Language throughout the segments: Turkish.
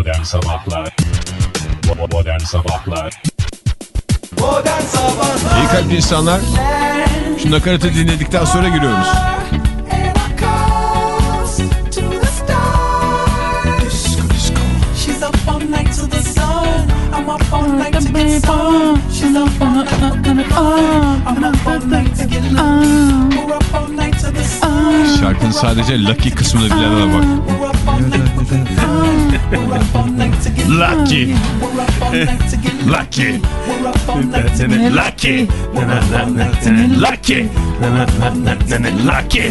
Modern Sabahlar Modern Sabahlar Modern Sabahlar İyi kalpli insanlar. Şu nakaratı dinledikten sonra giriyoruz. She's up all night to the sun. I'm up all night to get some. She's up all night, I'm up all night to get love. We're up all night to the sun. Şarkının sadece lucky kısmını bilenlere bak. Lucky. Lucky. Lucky. Lucky. Lucky.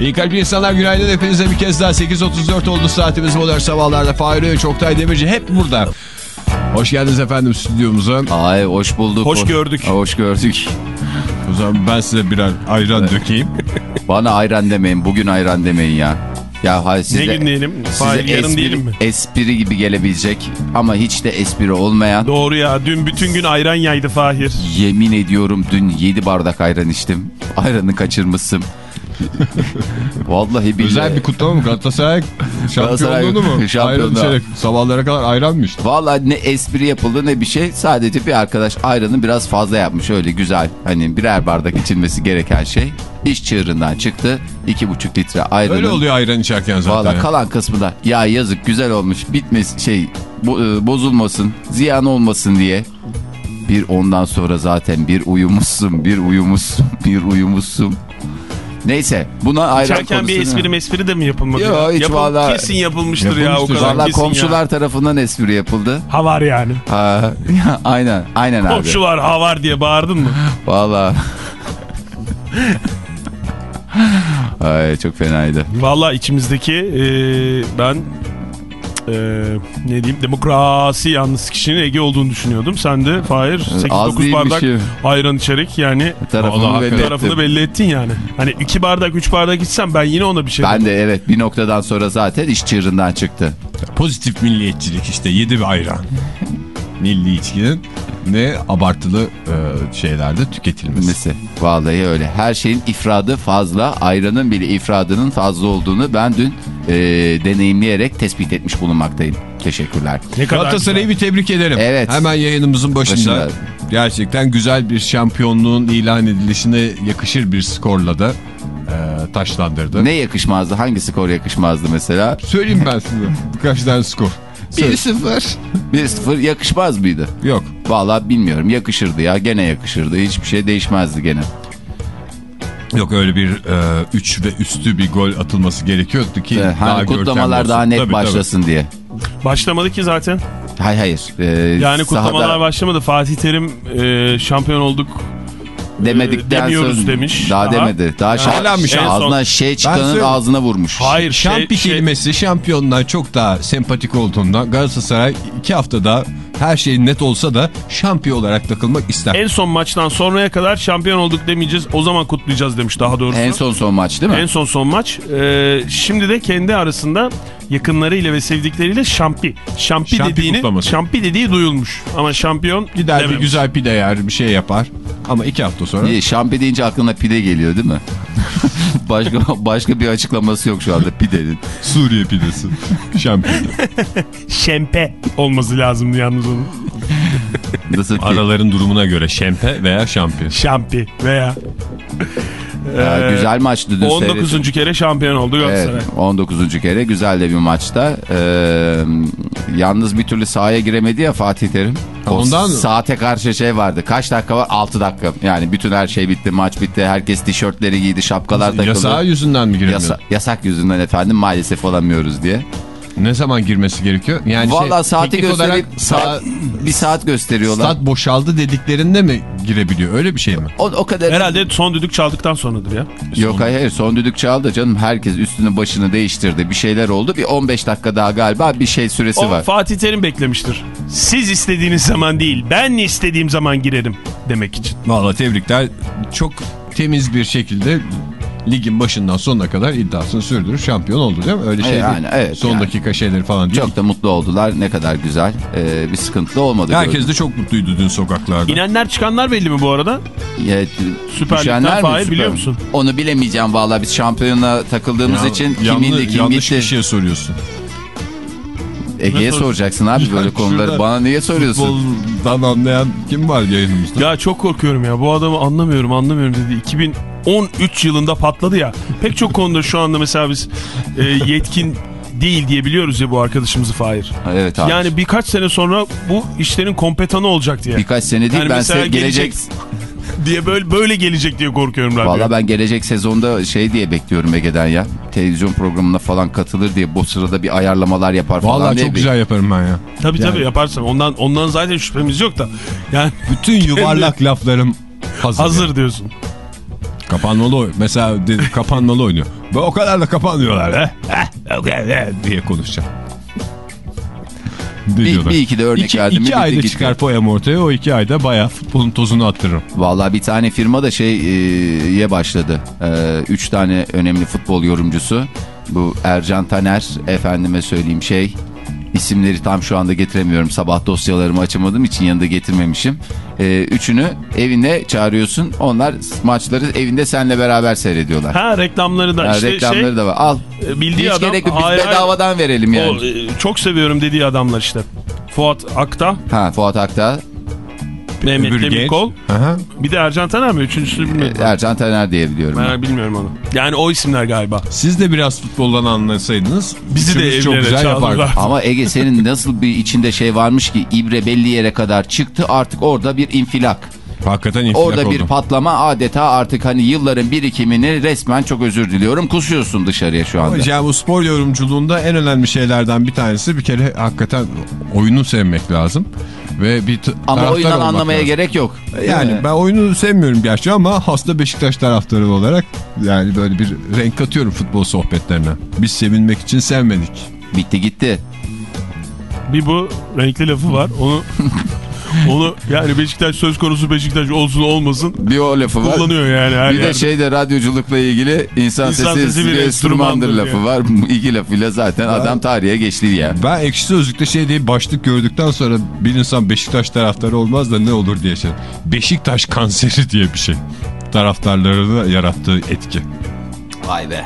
İyi kalpli insanlar günaydın hepinize bir kez daha 8.34 oldu saatimiz modern sabahlarda Fahir Öğünç, Oktay Demirci hep burada. Hoş geldiniz efendim stüdyomuza. Ay hoş bulduk. Hoş gördük. Hoş gördük. O zaman ben size birer ayran dökeyim. Bana ayran demeyin. Bugün ayran demeyin ya. Ya hayır size, Ne gün diyelim? size Fahir yarın espri, diyelim mi? espri gibi gelebilecek ama hiç de espri olmayan. Doğru ya dün bütün gün ayran yaydı Fahir. Yemin ediyorum dün 7 bardak ayran içtim. Ayranı kaçırmışım. Vallahi billahi. Özel bir kutlama mı? Galatasaray şampiyonluğunu mu? Ayran Şampiyonluğu. içerek sabahlara kadar ayran mı içtin? Vallahi ne espri yapıldı ne bir şey. Sadece bir arkadaş ayranı biraz fazla yapmış. Öyle güzel. Hani birer bardak içilmesi gereken şey. İş çığırından çıktı. 2,5 litre ayranın. Öyle oluyor ayran içerken zaten. Valla kalan kısmı da ya yazık güzel olmuş bitmez şey e, bozulmasın ziyan olmasın diye. Bir ondan sonra zaten bir uyumuşsun bir uyumuşsun bir uyumuşsun. Neyse buna ayran İçerken bir espri mespri de mi yapılmadı? Yo, ya? hiç Yapıl- vallahi- Kesin yapılmıştır, ya o kadar Valla kesin komşular ya. tarafından espri yapıldı. Ha var yani. Ha, aynen aynen abi. Komşular ha var diye bağırdın mı? Valla. Ay çok fenaydı. Valla içimizdeki e, ben e, ne diyeyim demokrasi yanlısı kişinin Ege olduğunu düşünüyordum. Sen de Fahir 8-9 bardak ayran içerek yani Vallahi belli tarafını ettim. belli ettin yani. Hani 2 bardak 3 bardak içsem ben yine ona bir şey Ben de evet bir noktadan sonra zaten iş çığırından çıktı. Pozitif milliyetçilik işte yedi bir ayran. Milli içkinin ne abartılı e, şeylerde tüketilmesi. Mesela vallahi öyle. Her şeyin ifradı fazla. Ayranın bile ifradının fazla olduğunu ben dün e, deneyimleyerek tespit etmiş bulunmaktayım. Teşekkürler. Ne kadar Galatasaray'ı bir tebrik ederim. Evet. Hemen yayınımızın başında. Başında. Gerçekten güzel bir şampiyonluğun ilan edilişine yakışır bir skorla da e, taşlandırdı. Ne yakışmazdı? Hangi skor yakışmazdı mesela? Söyleyeyim ben size birkaç tane skor. Söyle. 1-0. 1-0 yakışmaz mıydı? Yok. Vallahi bilmiyorum. Yakışırdı ya. Gene yakışırdı. Hiçbir şey değişmezdi gene. Yok öyle bir 3 ve üstü bir gol atılması gerekiyordu ki Ee, daha hani görkemli kutlamalar daha net Tabii, başlasın diye. Başlamadı ki zaten. Hayır hayır. Ee, Yani kutlamalar sahada başlamadı. Fatih Terim e, şampiyon olduk demedikten demiyoruz sonra demiş. Daha, Daha. demedi. Daha şey, Hala mı şampiyon? ağzına şey çıkanın ağzına vurmuş. Hayır Şampi şey, kelimesi şampiyondan çok daha sempatik olduğundan Galatasaray iki haftada her şey net olsa da şampiyon olarak takılmak ister. En son maçtan sonraya kadar şampiyon olduk demeyeceğiz. O zaman kutlayacağız demiş daha doğrusu. En son son maç değil mi? En son son maç. Ee, şimdi de kendi arasında yakınlarıyla ve sevdikleriyle şampi. Şampi, Şampi dediğini, kutlaması. şampi dediği duyulmuş. Ama şampiyon Gider bir dememiş. güzel pide yer bir şey yapar ama iki hafta sonra İyi, şampi deyince aklına pide geliyor değil mi? başka başka bir açıklaması yok şu anda pidenin. Suriye pidesi şampiyon. Şempe olması lazımdı yalnız onun. Nasıl ki? Araların durumuna göre şempe veya şampiyon. Şampi veya Ya, Ee, güzel maçtı dün 19. seyrettim. kere şampiyon oldu Galatasaray. Evet, 19. kere güzel de bir maçta. Ee, yalnız bir türlü sahaya giremedi ya Fatih Terim. O Ondan- saate karşı şey vardı. Kaç dakika var? 6 dakika. Yani bütün her şey bitti. Maç bitti. Herkes tişörtleri giydi. Şapkalar takıldı. Yasağı yüzünden mi giremiyor? Yasa- yasak yüzünden efendim maalesef olamıyoruz diye. Ne zaman girmesi gerekiyor? Yani Vallahi şey, saati gösterip saat, bir saat gösteriyorlar. stat boşaldı dediklerinde mi girebiliyor? Öyle bir şey mi? O, o kadar. Herhalde son düdük çaldıktan sonradır ya. Yok hayır hayır son düdük çaldı canım. Herkes üstünü başını değiştirdi. Bir şeyler oldu. Bir 15 dakika daha galiba bir şey süresi O var. Fatih Terim beklemiştir. Siz istediğiniz zaman değil, ben istediğim zaman girerim demek için. Vallahi tebrikler. Çok temiz bir şekilde ligin başından sonuna kadar iddiasını sürdürür. Şampiyon oldu değil mi? Öyle şey yani, değil. evet, Son yani. dakika şeyleri falan değil. Çok da mutlu oldular. Ne kadar güzel. Ee, bir sıkıntı olmadı. Herkes de çok mutluydu dün sokaklarda. İnenler çıkanlar belli mi bu arada? Ya, Süper Lig'den Süper biliyor musun? Onu bilemeyeceğim vallahi biz şampiyona takıldığımız Ya, için kim yanlı- indi kim yanlış gitti. kişiye soruyorsun. Ege'ye sor- soracaksın abi böyle konuları. şurada Bana niye soruyorsun? Futboldan anlayan kim var yayınımızda? Ya çok korkuyorum ya. Bu adamı anlamıyorum anlamıyorum dedi. 2013 yılında patladı ya. Pek çok konuda şu anda mesela biz e, yetkin değil diye biliyoruz ya bu arkadaşımızı Fahir. Evet abi. Yani birkaç sene sonra bu işlerin kompetanı olacak diye. Birkaç sene değil Yani ben size gelecek... diye böyle böyle gelecek diye korkuyorum radyo. Valla ben gelecek sezonda şey diye bekliyorum Ege'den ya. Televizyon programına falan katılır diye bu sırada bir ayarlamalar yapar falan Vallahi diye çok bir- güzel yaparım ben ya. Tabii Yani- tabii yaparsın. Ondan ondan zaten şüphemiz yok da. Yani Bütün yuvarlak laflarım hazır. hazır diyorsun. Kapanmalı oy- Mesela dedim kapanmalı oynuyor. Ve o kadar da kapanmıyorlar. Eh, eh, okay, eh, diye konuşacağım. Bir, bir iki de örnek İki, verdim. mi iki bitti ayda gitti. çıkar poem ortaya o iki ayda bayağı futbolun tozunu attırırım. Valla bir tane firma da şey e, ye başladı. E, üç tane önemli futbol yorumcusu. Bu Ercan Taner, efendime söyleyeyim şey. İsimleri tam şu anda getiremiyorum. Sabah dosyalarımı açamadığım için yanında getirmemişim. E, üçünü evine çağırıyorsun. Onlar maçları evinde seninle beraber seyrediyorlar. Ha reklamları da Ha, işte reklamları şey da var. Al. e, bildiği Hiç adam. gerek yok. Biz Hayır, hayır. bedavadan verelim yani. O, e, çok seviyorum dediği adamlar işte. Fuat Akta, Ha Fuat Akta, Mehmet Öbür genç. Demirkol. Aha. Bir de Ercan Taner mi? Üçüncüsü bilmiyorum. Ercan Taner diye biliyorum. ben. Ben bilmiyorum onu. Yani o isimler galiba. Siz de biraz futboldan anlasaydınız. Bizi de çok evlere güzel yapardık. Ama Ege senin nasıl bir içinde şey varmış ki ibre belli yere kadar çıktı artık orada bir infilak. Hakikaten infilak Orada bir oldum. patlama adeta artık hani yılların birikimini resmen çok özür diliyorum kusuyorsun dışarıya şu anda. Yani bu spor yorumculuğunda en önemli şeylerden bir tanesi bir kere hakikaten oyunu sevmek lazım. Ve bir Ama taraftar oyundan olmak anlamaya lazım. gerek yok. Yani Ee, ben oyunu sevmiyorum gerçi ama hasta Beşiktaş taraftarı olarak yani böyle bir renk katıyorum futbol sohbetlerine. Biz sevinmek için sevmedik. bitti gitti. Bir bu renkli lafı var. Onu onu yani Beşiktaş söz konusu Beşiktaş olsun olmasın Bir o lafı var. kullanıyor yani her Bir de yerde. şeyde radyoculukla ilgili insan, İnsan sesi, sesi bir enstrümandır lafı var. Bu iki lafıyla zaten adam tarihe geçti ya. Ben ekşi sözlükte şey diye başlık gördükten sonra bir insan Beşiktaş taraftarı olmaz da ne olur diye şey. Beşiktaş kanseri diye bir şey. Taraftarlarına yarattığı etki. Vay be.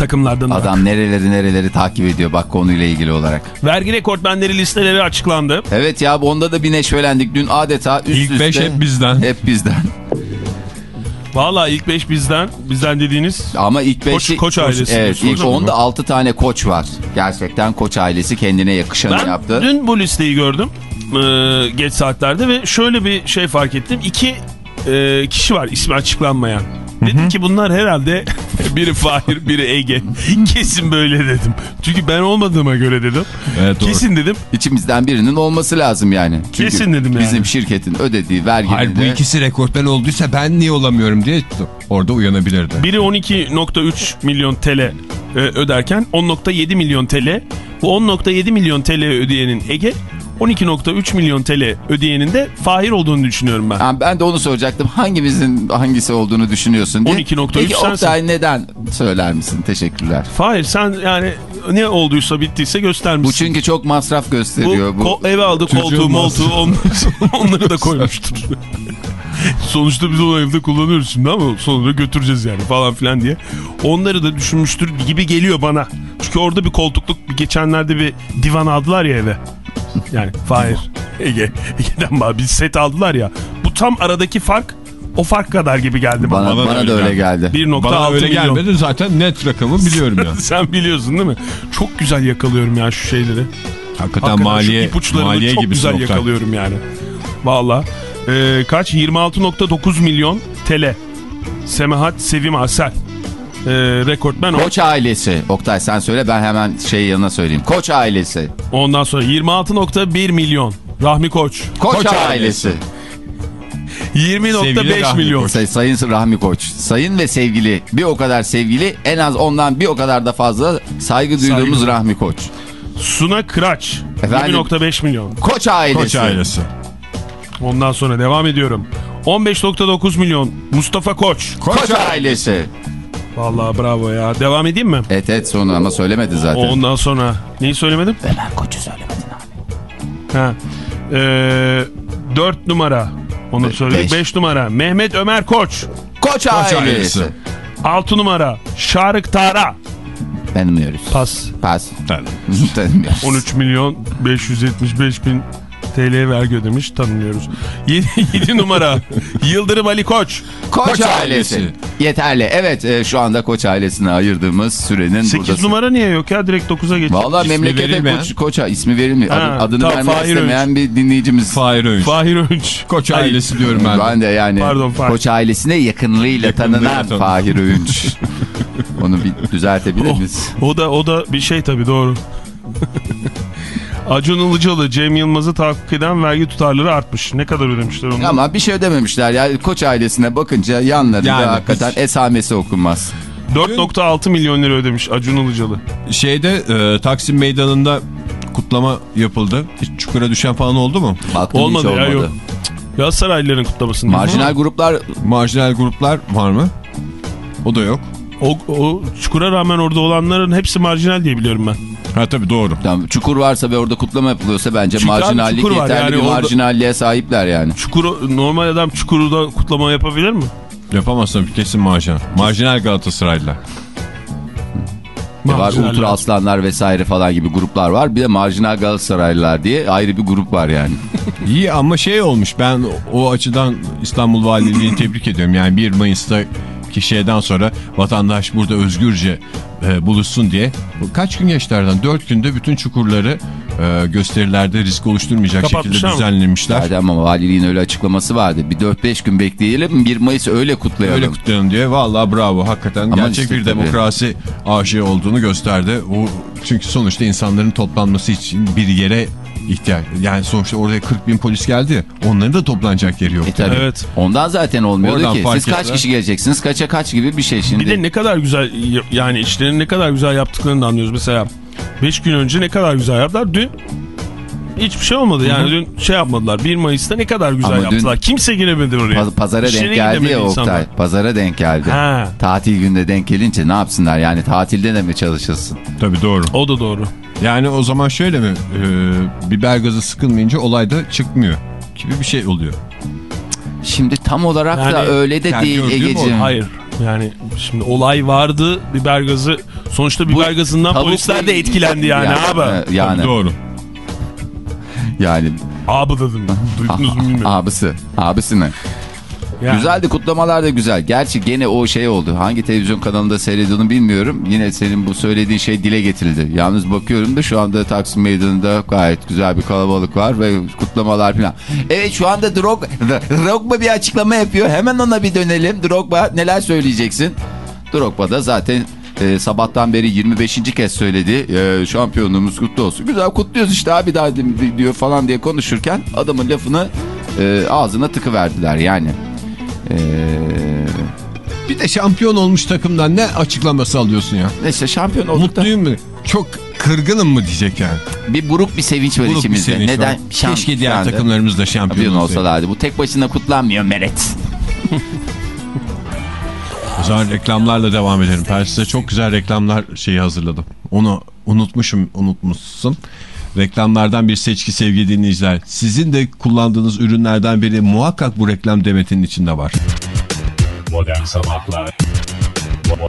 Takımlardan da. Adam nereleri nereleri takip ediyor bak konuyla ilgili olarak. Vergi rekortmenleri listeleri açıklandı. Evet ya onda da bir neşvelendik. Dün adeta üst İlk üste. beş hep bizden. Hep bizden. Valla ilk 5 bizden. Bizden dediğiniz Ama ilk Koç- beşi... koç ailesi Evet ilk ama. onda 6 tane koç var. Gerçekten koç ailesi kendine yakışanı ben yaptı. dün bu listeyi gördüm. Ee, geç saatlerde ve şöyle bir şey fark ettim. İki e, kişi var ismi açıklanmayan. Dedim ki bunlar herhalde biri Fahir biri Ege. Kesin böyle dedim. Çünkü ben olmadığıma göre dedim. Evet, doğru. Kesin dedim. İçimizden birinin olması lazım yani. Çünkü Kesin dedim yani. Bizim şirketin ödediği verginin Hayır bu de- ikisi rekortmen olduysa ben niye olamıyorum diye orada uyanabilirdi. Biri 12.3 milyon TL e, öderken 10.7 milyon TL. Bu 10.7 milyon TL ödeyenin Ege 12.3 milyon TL ödeyenin de Fahir olduğunu düşünüyorum ben. Ha, ben de onu soracaktım. Hangimizin hangisi olduğunu düşünüyorsun diye. 12.3 Peki sensin. Oktay neden söyler misin? Teşekkürler. Fahir sen yani ne olduysa bittiyse göstermişsin. Bu çünkü çok masraf Bu, gösteriyor. Bu, ko- eve aldı koltuğu moltuğu onları, onları da koymuştur. Sonuçta biz onu evde kullanıyoruz şimdi ama sonra götüreceğiz yani falan filan diye. Onları da düşünmüştür gibi geliyor bana. Çünkü orada bir koltukluk bir geçenlerde bir divan aldılar ya eve. Yani Fahir, Ege, Ege'den bana bir set aldılar ya. Bu tam aradaki fark o fark kadar gibi geldi bana. bana, Bana da bana öyle da öyle geldi. 1.6 Bana öyle milyon. gelmedi zaten net rakamı biliyorum ya. Sen biliyorsun değil mi? Çok güzel yakalıyorum ya şu şeyleri. Hakikaten Hakikaten maliye, maliye çok güzel Oktay. yakalıyorum yani. Valla. Ee, kaç? 26.9 milyon TL. Semahat Sevim Asel. Ee, rekortmen o. Koç ailesi. Oktay sen söyle ben hemen şey yanına söyleyeyim. Koç ailesi. Ondan sonra 26.1 milyon. Rahmi Koç. Koç, Koç ailesi. Sevgili 20.5 Rahmi milyon. Say- sayın Rahmi Koç. Sayın ve sevgili. Bir o kadar sevgili. En az ondan bir o kadar da fazla saygı duyduğumuz Saygı. Rahmi Koç. Suna Kıraç. Efendim? 20.5 milyon. Koç ailesi. Koç ailesi. Ondan sonra devam ediyorum. 15.9 milyon. Mustafa Koç. Koç ailesi. Vallahi bravo ya. Devam edeyim mi? Evet evet sonu ama söylemedi zaten. Ondan sonra neyi söylemedim? Ömer Koç'u söylemedin abi. Ha. Ee, 4 numara. Onu Be- söyledik. beş. 5 numara. Mehmet Ömer Koç. Koç, ailesi. ailesi. 6 numara. Şarık Tara. Tanımıyoruz. Pas. Pas. Tanımıyoruz. 13 milyon 575 bin TL vergi ödemiş tanımıyoruz. 7, numara Yıldırım Ali Koç. Koç, Koç ailesi. ailesi. Yeterli. Evet e, şu anda Koç ailesine ayırdığımız sürenin 8 burada. numara niye yok ya direkt 9'a geç. Valla memlekete Koç, Koç'a ismi verilmiyor. Ha, Adı- adını tamam, vermek Fahir istemeyen bir dinleyicimiz. Fahir Öğünç. Fahir Öğünç. Koç ailesi diyorum ben. de. Ben de yani Pardon, Fahir. Koç ailesine yakınlığıyla, Yakınlığıyla tanınan tanınan. Fahir Öğünç. Onu bir düzeltebilir O, miyiz? o da o da bir şey tabii doğru. Acun Ilıcalı, Cem Yılmaz'ı tahakkuk eden vergi tutarları artmış. Ne kadar ödemişler onu? Ama bir şey ödememişler ya. Koç ailesine bakınca yanlarında Yani hakikaten hiç- esamesi okunmaz. 4.6 milyon lira ödemiş Acun Ilıcalı. Şeyde e, Taksim Meydanı'nda kutlama yapıldı. Hiç çukura düşen falan oldu mu? Baktım Olmadı hiç ya, olmadı. yok. Galatasaraylıların kutlamasında. Marjinal gruplar Marjinal gruplar var mı? O da yok. O, o çukura rağmen orada olanların hepsi marjinal diye biliyorum ben. Ha tabii doğru. Tamam, çukur varsa ve orada kutlama yapılıyorsa bence Çünkü abi marjinallik var, yeterli yani bir orada- marjinalliğe sahipler yani. Çukuru, normal adam çukurda kutlama yapabilir mi? Yapamazsın kesin marjinal. Marjinal Galatasaraylılar. Var Marjinaller. Ultra Aslanlar vesaire falan gibi gruplar var. Bir de marjinal Galatasaraylılar diye ayrı bir grup var yani. İyi ama şey olmuş ben o açıdan İstanbul Valiliğini tebrik ediyorum. Yani 1 Mayıs'ta ki şeyden sonra vatandaş burada özgürce e, buluşsun diye. Kaç gün geçti aradan? 4 günde bütün çukurları e, gösterilerde risk oluşturmayacak şekilde Kapatmışlar mı? düzenlemişler. Zaten ama valiliğin öyle açıklaması vardı. Bir 4-5 gün bekleyelim 1 Mayıs öyle kutlayalım. Öyle kutlayalım diye. Vallahi bravo. Hakikaten Ama gerçek işte bir tabii. demokrasi aşığı olduğunu gösterdi. O, çünkü sonuçta insanların toplanması için bir yere ihtiyaç. Yani sonuçta oraya 40 bin polis geldi. Onların da toplanacak yeri yok. E tabii. Evet. Ondan zaten olmuyordu Oradan ki. Siz kaç kişi geleceksiniz? Kaça kaç gibi bir şey şimdi. Bir de ne kadar güzel yani işlerini ne kadar güzel yaptıklarını da anlıyoruz. Mesela 5 gün önce ne kadar güzel yaptılar. Dün hiçbir şey olmadı. Yani dün şey yapmadılar. 1 Mayıs'ta ne kadar güzel Ama dün- yaptılar. Kimse giremedi oraya. Paz- Pazara İşlerine denk geldi ya insanlar. Oktay. Pazara denk geldi. Ha. Tatil günde denk gelince ne yapsınlar? Yani tatilde de mi çalışılsın? Tabii doğru. O da doğru. Yani o zaman şöyle mi? Ee, biber gazı sıkılmayınca olay da çıkmıyor gibi bir şey oluyor. Şimdi tam olarak da Yani öyle de değil Ege'ciğim. Hayır. Yani şimdi olay vardı. Biber gazı sonuçta biber gazından tavuk polisler de etkilendi yani, abi. e, Yani, Tabii doğru. yani Abi dedim. Duydunuz mu bilmiyorum. abisi. Abisi ne? Yani. Güzeldi kutlamalar da güzel. Gerçi gene o şey oldu. Hangi televizyon kanalında seyrediyorunu bilmiyorum. Yine senin bu söylediğin şey dile getirildi. Yalnız bakıyorum da şu anda Taksim Meydanı'nda gayet güzel bir kalabalık var ve kutlamalar falan. Evet şu anda Drog Drogba bir açıklama yapıyor. Hemen ona bir dönelim. Drogba neler söyleyeceksin? Drogba da zaten e, sabahtan beri 25. kez söyledi. E, şampiyonluğumuz kutlu olsun. Güzel kutluyoruz işte abi daha di- diyor falan diye konuşurken adamın lafını e, ağzına tıkıverdiler yani. Ee, Bir de şampiyon olmuş takımdan ne açıklaması alıyorsun ya? neyse şampiyon olduk da Mutluyum mu? Çok kırgınım mı diyecek yani. bir buruk bir sevinç var Buruk içimizde. sevinç Neden? var. Şam- Keşke diğer anda takımlarımız da şampiyon Şampiyon olsalardı. Bu tek başına kutlanmıyor Meret. O zaman reklamlarla devam edelim. Ben size çok güzel reklamlar şeyi hazırladım. Onu unutmuşum, unutmuşsun. Reklamlardan bir seçki sevgili dinleyiciler. Sizin de kullandığınız ürünlerden biri muhakkak bu reklam demetinin içinde var. Modern Sabahlar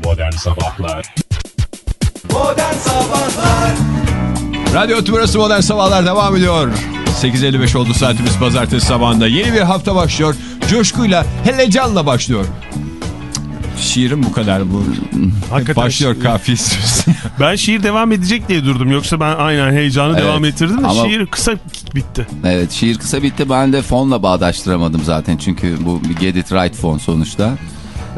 Modern Sabahlar Modern Sabahlar Radyo Tümrüt'ü Modern Sabahlar devam ediyor. 8.55 oldu saatimiz pazartesi sabahında. Yeni bir hafta başlıyor. Coşkuyla, helecanla başlıyor. Şiirim bu kadar bu. Hakikaten Başlıyor kafiye istiyorsun. Ben şiir devam edecek diye durdum. Yoksa ben aynen heyecanı Evet. devam ettirdim de Ama- şiir kısa bitti. Evet şiir kısa bitti. Ben de fonla bağdaştıramadım zaten. Çünkü bu bir Get It Right fon sonuçta.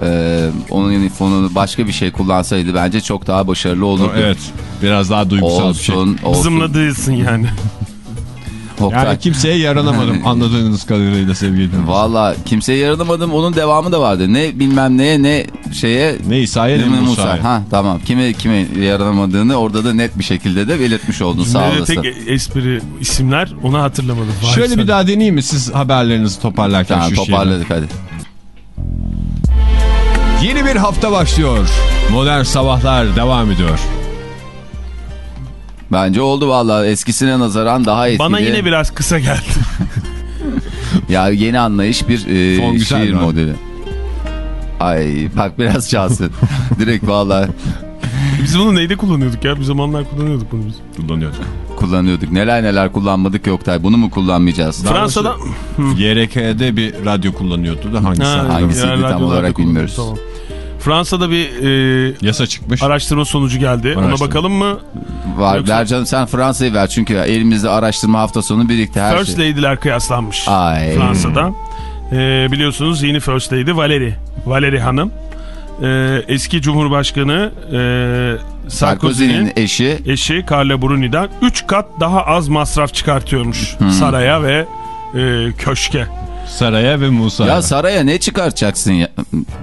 Ee, onun fonunu başka bir şey kullansaydı bence çok daha başarılı olurdu. evet. Biraz daha duygusal bir şey. Olsun, olsun. Zımla değilsin yani. Oktay. Yani kimseye yaranamadım anladığınız kadarıyla sevgili. Valla kimseye yaranamadım. Onun devamı da vardı. Ne bilmem neye ne şeye Ne İsa'ya ne? Musa'ya. Ha tamam. Kime kime yaranamadığını orada da net bir şekilde de belirtmiş oldun sağ olasın. tek espri isimler onu hatırlamadım. Vay Şöyle sen. bir daha deneyeyim mi siz haberlerinizi toparlarken Tamam şu toparladık hadi. Yeni bir hafta başlıyor. Modern Sabahlar devam ediyor. Bence oldu valla eskisine nazaran daha etkili. Bana yine biraz kısa geldi. Ya yeni anlayış bir e, şiir modeli. Ay bak biraz çalsın. Direkt valla. Biz bunu neyde kullanıyorduk ya? Bir zamanlar kullanıyorduk bunu biz. Kullanıyorduk. Kullanıyorduk. Neler neler kullanmadık Oktay. Bunu mu kullanmayacağız? Fransa'da... YRK'de bir radyo kullanıyordu da hangisi? Ha, Hangisiydi tam olarak bilmiyoruz. Tamam. Fransa'da bir e, Yasa çıkmış. araştırma sonucu geldi. Ona Araştırma. bakalım mı? Var. Yoksa- Ver canım sen Fransa'yı ver. Çünkü elimizde araştırma hafta sonu birikti her First şey. Lady'ler kıyaslanmış Ay. Fransa'da. E, biliyorsunuz yeni First Lady Valérie. Valérie Hanım. E, eski Cumhurbaşkanı e, Sarkozy'nin eşi eşi Carla Bruni'den 3 kat daha az masraf çıkartıyormuş saraya ve e, köşke. Saraya ve Musa. Ya saraya ne çıkartacaksın ya?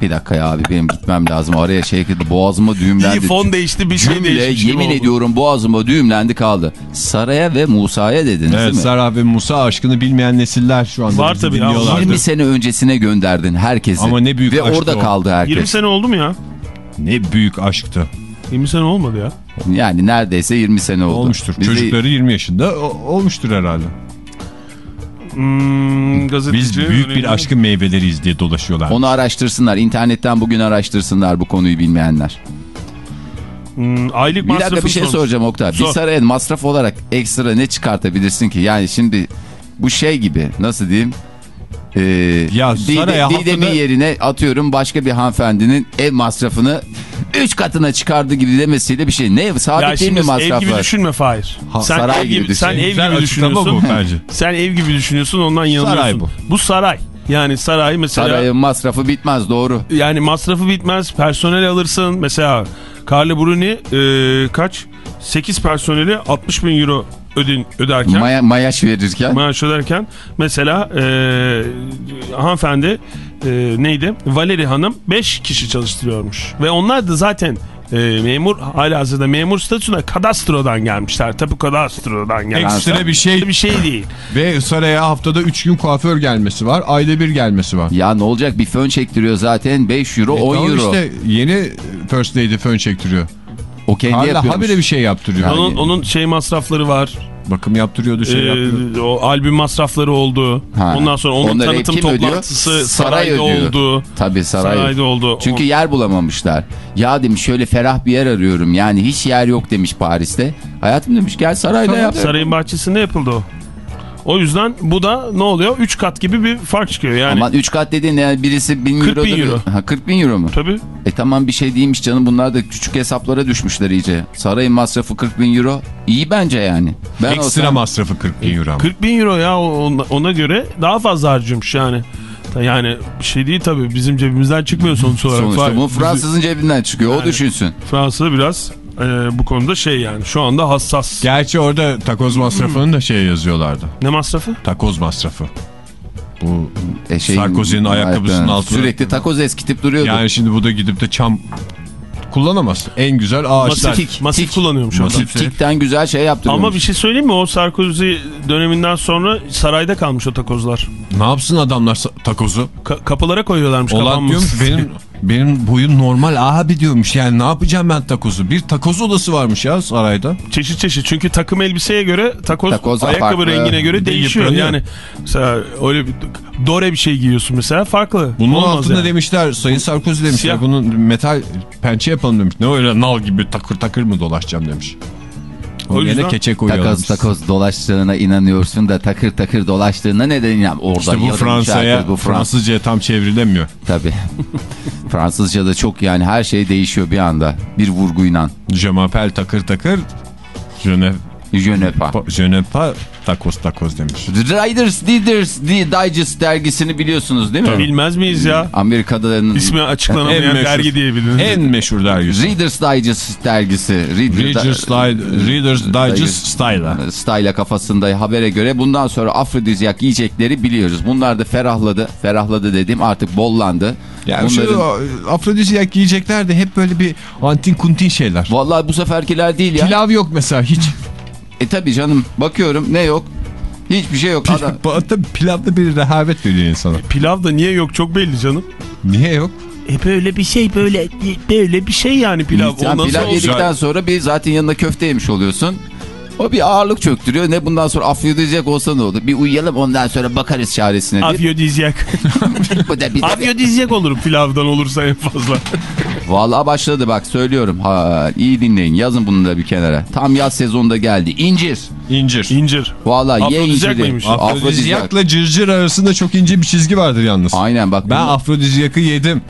Bir dakika ya abi benim gitmem lazım. Araya şey boğazıma düğümlendi. İyi fon değişti bir şey Cümle gibi yemin oldu. ediyorum boğazıma düğümlendi kaldı. Saraya ve Musa'ya dediniz Evet değil mi? Sara ve Musa aşkını bilmeyen nesiller şu anda Var tabii ya. dinliyorlardır. 20 sene öncesine gönderdin herkesi. Ama ne büyük Ve aşktı orada o. kaldı herkes. 20 sene oldu mu ya? Ne büyük aşktı. 20 sene olmadı ya. Yani neredeyse 20 sene oldu. Olmuştur. Biz de- Çocukları 20 yaşında olmuştur herhalde. Hmm, gazeteci. Biz büyük bir aşkın meyveleriyiz diye dolaşıyorlar. Onu araştırsınlar. İnternetten bugün araştırsınlar bu konuyu bilmeyenler. Hmm, aylık Bir dakika bir şey sormuş. soracağım Oktay. Bir Sor. saraya masraf olarak ekstra ne çıkartabilirsin ki? Yani şimdi bu şey gibi nasıl diyeyim? Ee, Ya Didem'in haftada- yerine atıyorum başka bir hanımefendinin ev masrafını 3 katına çıkardı gibi demesiyle bir şey. Ne sabit Ya değil mi şimdi ev gibi masraflar? düşünme Fahir. Ha, sen saray ev gibi gibi, düşün. sen ev gibi düşünüyorsun. bence. Sen ev gibi düşünüyorsun ondan yanılıyorsun. Saray bu. Bu saray. Yani saray mesela Sarayın masrafı bitmez doğru. yani masrafı bitmez. Personel alırsın. Mesela Carla Bruni e, kaç? 8 personeli 60 bin euro ödün, öderken. Maya, mayaş verirken. maaş öderken mesela e, hanımefendi e, neydi? Valeri Hanım 5 kişi çalıştırıyormuş. Ve onlar da zaten e, memur halihazırda memur statüsüne kadastrodan gelmişler. Tapu kadastrodan gelmişler. Ekstra bir şey bir şey değil. ve saraya haftada 3 gün kuaför gelmesi var. Ayda bir gelmesi var. Ya ne olacak bir fön çektiriyor zaten 5 euro E 10 tamam euro. işte yeni First Lady fön çektiriyor. o kendi Hala yapıyormuş. habire bir şey yaptırıyor. Yani- Onun, onun şey masrafları var. Bakım yaptırıyordu şey Ee, yaptırıyordu. o albüm masrafları oldu. Ha. Ondan sonra onun Onları tanıtım ödüyor? toplantısı Saray sarayda ödüyor. oldu. Tabii saray. Sarayda oldu. Çünkü yer bulamamışlar. Ya demiş şöyle ferah bir yer arıyorum. Yani hiç yer yok demiş Paris'te. Hayatım demiş gel sarayda yap. Sarayın bahçesinde yapıldı o. O yüzden bu da ne oluyor? 3 kat gibi bir fark çıkıyor yani. Aman 3 kat dediğin yani birisi 1000 40 euro. bin euro. Ha 40 bin euro mu? Tabii. E tamam bir şey değilmiş canım bunlar da küçük hesaplara düşmüşler iyice. Sarayın masrafı 40 bin euro. İyi bence yani. Ben Ekstra olsam- masrafı 40 bin euro. ama. 40 bin euro ya ona, ona göre daha fazla harcıyormuş yani. Yani bir şey değil tabii bizim cebimizden çıkmıyor sonuç olarak. Sonuçta bu Fransızın cebinden çıkıyor o Yani- düşünsün. Fransa'da biraz e, bu konuda şey yani şu anda hassas. Gerçi orada takoz masrafını da şey yazıyorlardı. Ne masrafı? Takoz masrafı. Bu E şeyin- Sarkozy'nin ayakkabısının Evet, altına- Sürekli takoz eskitip duruyordu. yani şimdi bu da gidip de çam kullanamaz. En güzel ağaçlar. Masif, masif kullanıyormuş Masif. adam. Tikten güzel şey yaptırıyormuş. Ama bir şey söyleyeyim mi? O Sarkozy döneminden sonra sarayda kalmış o takozlar. Ne yapsın adamlar takozu? Ka- kapılara koyuyorlarmış. Olan diye. benim benim boyum normal abi diyormuş. Yani ne yapacağım ben takozu? Bir takoz odası varmış ya sarayda. Çeşit çeşit. Çünkü takım elbiseye göre takoz, Takoz ayakkabı farklı. rengine göre değişiyor. Yıpranıyor. Yani mesela öyle bir dore bir şey giyiyorsun mesela farklı. Bunun Olmaz altında yani. demişler Sayın Sarkozy demişler. Siyah. Bunun metal pençe yapalım demiş. Ne öyle nal gibi takır takır mı dolaşacağım demiş. O yüzden Yine keçe koyuyorlar. Takoz takoz dolaştığına inanıyorsun da takır takır dolaştığına neden inan? Orada İşte bu Fransa'ya Fransız. Fransızca'ya tam çevrilemiyor. Tabii. Fransızca'da çok yani her şey değişiyor bir anda. Bir vurguyla. Je m'appelle takır takır. Je ne, Je ne pas. pa- je ne pas takoz takoz demiş. Riders Leaders Digest dergisini biliyorsunuz değil mi? Bilmez miyiz ya? Amerika'da İsmi açıklanamayan En meşhur. dergi diyebiliriz. En meşhur dergisi. Readers Digest dergisi. Reader- Reader's, Di- Reader's Digest Style'a. Style'a kafasında habere göre bundan sonra afrodizyak yiyecekleri biliyoruz. Bunlar da ferahladı. Ferahladı dediğim artık bollandı. Yani Bunların- şu afrodizyak yiyecekler de hep böyle bir antin kuntin şeyler. Vallahi bu seferkiler değil ya. Pilav yok mesela hiç. E tabi canım bakıyorum ne yok? Hiçbir şey yok. Adam. Tabii pilavda bir rehavet veriyor insana. Pilav da niye yok çok belli canım. Niye yok? E böyle bir şey böyle böyle bir şey yani pilav. Nasıl pilav olacak? yedikten sonra bir zaten yanında köfte yemiş oluyorsun. O bir ağırlık çöktürüyor. Ne bundan sonra afyodizyak olsa ne olur? Bir uyuyalım ondan sonra bakarız çaresine. Afyodizyak. Bu da bir Afyodizyak olurum pilavdan olursa en fazla. Vallahi başladı bak söylüyorum. Ha, iyi dinleyin yazın bunu da bir kenara. Tam yaz sezonunda geldi. İncir. İncir. İncir. Vallahi ye Afrodizyak inciri. Afrodizyakla cırcır arasında çok ince bir çizgi vardır yalnız. Aynen bak. Ben bunu- afrodizyakı yedim.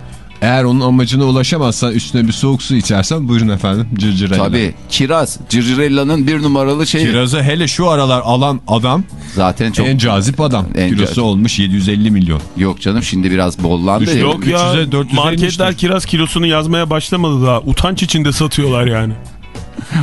Eğer onun amacına ulaşamazsan üstüne bir soğuk su içersen buyurun efendim cırcırella. Tabii kiraz. Cırcırella'nın bir numaralı şeyi. Kirazı hele şu aralar alan adam Zaten çok en cazip adam. En Kilosu cazip. olmuş 750 milyon. yok canım şimdi biraz bollandı. Düştü. Yok ya 300'e 400'e marketler inmiştir. kiraz kilosunu yazmaya başlamadı daha. Utanç içinde satıyorlar yani.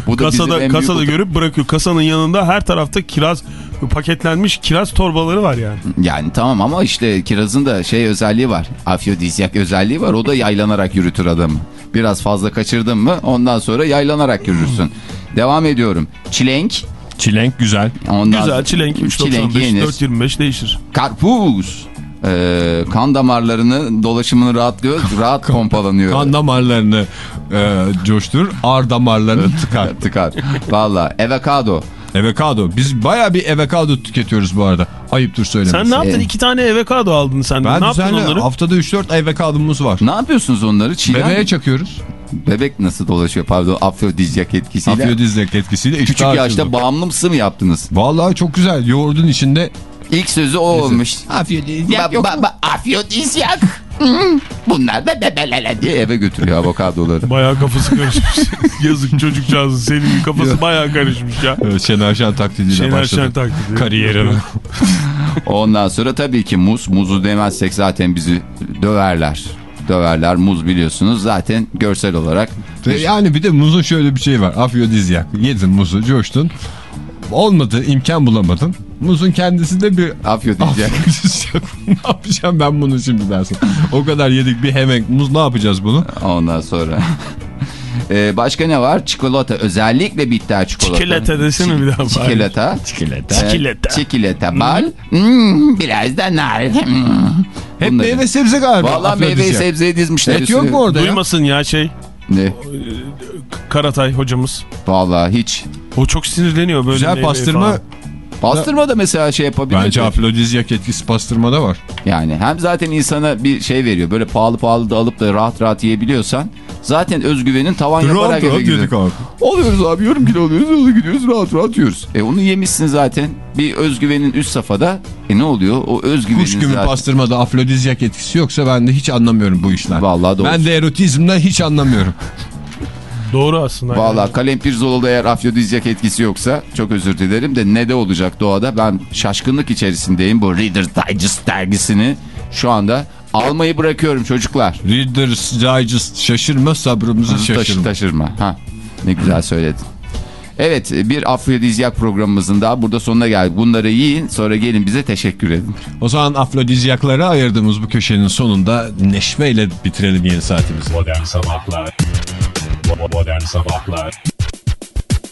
Bu da Kasada kasada görüp bırakıyor. Kasanın yanında her tarafta kiraz paketlenmiş kiraz torbaları var yani. Yani tamam ama işte kirazın da şey özelliği var. Afrodizyak özelliği var. O da yaylanarak yürütür adamı. Biraz fazla kaçırdın mı ondan sonra yaylanarak yürürsün. Devam ediyorum. Çilenk. Çilenk güzel. Ondan Güzel çilenk Çilenk 3.95 yenir. 4.25 değişir. Karpuz. Ee, kan damarlarını dolaşımını rahatlıyor. Rahat pompalanıyor. Kan damarlarını e, coşturur, ar damarlarını tıkar. Tıkar. Valla. Avokado. Avokado. Biz baya bir avokado tüketiyoruz bu arada. Ayıptır söylemesi. Sen ne yaptın? Ee, İki tane avokado aldın sen. Ben ne yaptın onları? haftada 3-4 avokadomuz var. Ne yapıyorsunuz onları? Çiğden Bebeğe mi? çakıyoruz. Bebek nasıl dolaşıyor pardon afrodizyak etkisiyle. Afrodizyak etkisiyle Küçük yaşta açıldı. bağımlısı mı yaptınız? Vallahi çok güzel. Yoğurdun içinde İlk sözü o olmuş. ba- ba- Afrodizyak. Hmm, Bunlar da bebelele diye eve götürüyor avokadoları. Bayağı kafası karışmış. Yazık çocukcağızın senin kafası bayağı karışmış ya. Evet, Şener Şen taklidiyle Şener başladı. Şen taklidi. Kariyerini. Ondan sonra tabii ki muz. Muzu demezsek zaten bizi döverler. Döverler. Muz biliyorsunuz zaten görsel olarak. Yani bir de muzun şöyle bir şey var. Afrodizyak. Yedin muzu, coştun. Olmadı, imkan bulamadın. Muzun kendisi de bir Afrodizyak. afrodizyak. ne yapacağım ben bunu şimdi dersin. O kadar yedik bir hemen muz ne yapacağız bunu? Ondan sonra. Ee, başka ne var? Çikolata. Özellikle bitter çikolata. Çikolata desene bir daha bari. Çikolata. Çikolata. Çikolata. Çikolata. Bal. Hmm, biraz da nar. Hmm. Hep Bunları. meyve sebze galiba. Valla afrodizyak. sebzeye dizmişler. Et yok mu orada ya? Duymasın ya şey Ne? Karatay hocamız. Valla hiç. O çok sinirleniyor böyle Güzel pastırma. falan. Pastırma da mesela şey yapabilir. Bence afrodizyak etkisi pastırmada var. Yani hem zaten insana bir şey veriyor. Böyle pahalı pahalı da alıp da rahat rahat yiyebiliyorsan zaten özgüvenin tavan yaparak eve gidiyor. abi. Alıyoruz abi yarım kilo alıyoruz yola gidiyoruz rahat rahat yiyoruz. E onu yemişsin zaten. Bir özgüvenin üst safhada. E ne oluyor? O özgüvenin Kuş gibi zaten. pastırmada afrodizyak etkisi yoksa ben de hiç anlamıyorum bu işler. Vallahi doğru. Ben de erotizmden hiç anlamıyorum. Doğru aslında. yani. Valla kalem pirzolada eğer afrodizyak etkisi yoksa çok özür dilerim de ne de olacak doğada ben şaşkınlık içerisindeyim bu Reader's Digest dergisini şu anda almayı bırakıyorum çocuklar. Reader's Digest şaşırma sabrımızı Taşı şaşırma. taşırma. Ha, ne güzel söyledin. Evet bir afrodizyak programımızın daha burada sonuna geldik. Bunları yiyin sonra gelin bize teşekkür edin. O zaman afrodizyaklara ayırdığımız bu köşenin sonunda neşveyle bitirelim yeni saatimizi. Modern Sabahlar Modern Sabahlar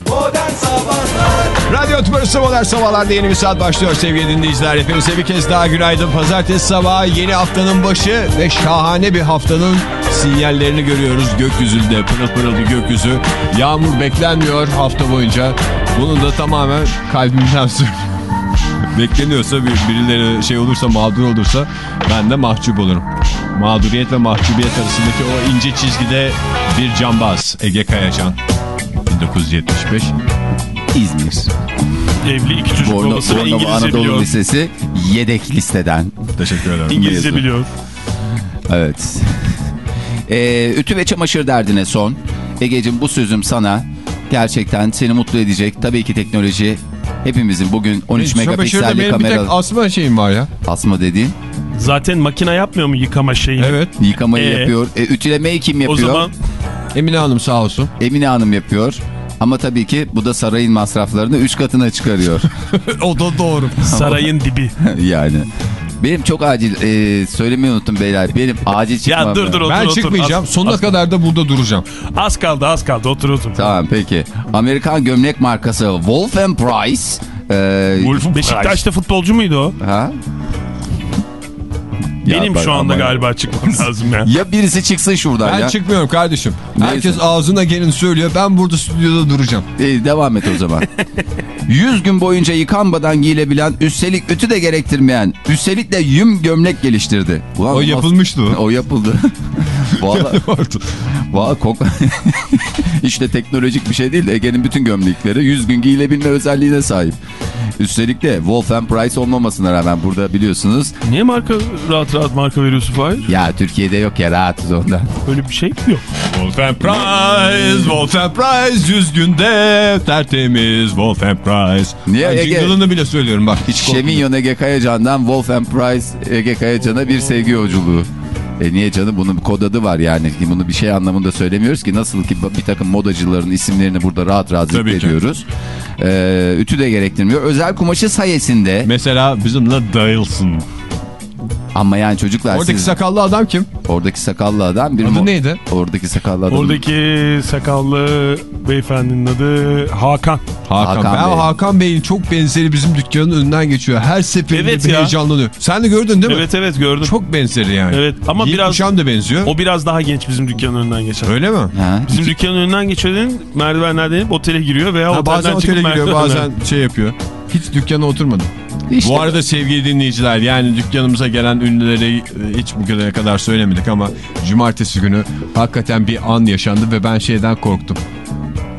Modern Sabahlar Radyo Tübrüsü Modern Sabahlar'da yeni bir saat başlıyor sevgili dinleyiciler. Hepinize bir kez daha günaydın. Pazartesi sabahı yeni haftanın başı ve şahane bir haftanın sinyallerini görüyoruz. Gökyüzünde pırıl pırıl bir gökyüzü. Yağmur beklenmiyor hafta boyunca. Bunun da tamamen kalbimden söylüyorum. Bekleniyorsa bir, birileri şey olursa mağdur olursa ben de mahcup olurum. Mağduriyet ve mahcubiyet arasındaki o ince çizgide bir cambaz Ege Kayacan 1975 İzmir. Evli iki çocuk Borno, babası ve Bornova İngilizce Anadolu biliyor. Lisesi yedek listeden. Teşekkür ederim. İngilizce mezun. biliyor. Evet. Ee, ütü ve çamaşır derdine son. Egeciğim bu sözüm sana gerçekten seni mutlu edecek. Tabii ki teknoloji hepimizin bugün 13 Çamaşırda megapikselli benim bir tek kamera asma şeyim var ya. asma dediğin Zaten makine yapmıyor mu yıkama şeyini? Evet. yıkamayı Ee? yapıyor. E, ütülemeyi kim O yapıyor? zaman Emine Hanım sağ olsun. Emine Hanım yapıyor. Ama tabii ki bu da sarayın masraflarını 3 katına çıkarıyor. o da doğru. sarayın dibi. yani. Benim çok acil e, söylemeyi unuttum beyler. Benim acil çıkmam. Ya dur dur otur Ben otur. çıkmayacağım. Az- Sonuna az, kadar da burada duracağım. Az kaldı az kaldı otur otur. Tamam peki. Amerikan gömlek markası Wolf and Price. e, Beşiktaş'ta futbolcu muydu o? ha? Ya Benim şu anda ama- galiba çıkmam lazım ya. Ya birisi çıksın şuradan Ben ya. çıkmıyorum kardeşim. Neyse. Herkes ağzına gelin söylüyor. Ben burada stüdyoda duracağım. Ee, devam et o zaman. 100 gün boyunca yıkanmadan giyilebilen, üstelik ütü de gerektirmeyen, üstelik de yüm gömlek geliştirdi. Ulan O yapılmıştı o. O yapıldı. Vallahi kok... işte teknolojik bir şey değil de Ege'nin bütün gömlekleri 100 gün giyilebilme özelliğine sahip. Üstelik de Wolf Price olmamasına rağmen burada biliyorsunuz. Niye marka rahat rahat marka veriyorsun Fahir? Ya Türkiye'de yok ya rahatız ondan. Öyle bir şey yok. Wolfen Price, Wolfen Price 100 günde tertemiz Wolfen Price. Niye Ben Ege? jingle'ını bile söylüyorum bak. Hiç korkmuyorum. Şeminyon Ege Kayacan'dan Wolf Price Ege Kayacan'a bir sevgi yolculuğu. E niye canım bunun kod adı var yani. Bunu bir şey anlamında söylemiyoruz ki. Nasıl ki bir takım modacıların isimlerini burada rahat rahat zikrediyoruz. Ee, ütü de gerektirmiyor. Özel kumaşı sayesinde Mesela bizimle dayılsın. Ama yani çocuklar Oradaki siz, sakallı adam kim? oradaki sakallı adam bir Adı neydi? Oradaki sakallı adam. Oradaki sakallı beyefendinin adı Hakan. Hakan. Hakan ben Bey. Hakan Bey'in çok benzeri bizim dükkanın önünden geçiyor. Her seferinde Evet bir ya. heyecanlanıyor. Sen de gördün değil mi? Evet evet gördüm. Çok benzeri yani. Evet, ama Giyim biraz- kuşam da benziyor. O biraz daha genç bizim dükkanın önünden geçen. Öyle mi? Ha? Bizim dükkanın önünden geçenin merdivenlerden inip otele giriyor veya Ha, otelden bazen çıkıp otele giriyor bazen şey yapıyor. Hiç dükkana oturmadım. İşte Bu arada sevgili dinleyiciler yani dükkanımıza gelen ünlüleri e, hiç bugüne kadar söylemedik ama cumartesi günü hakikaten bir an yaşandı ve ben şeyden korktum.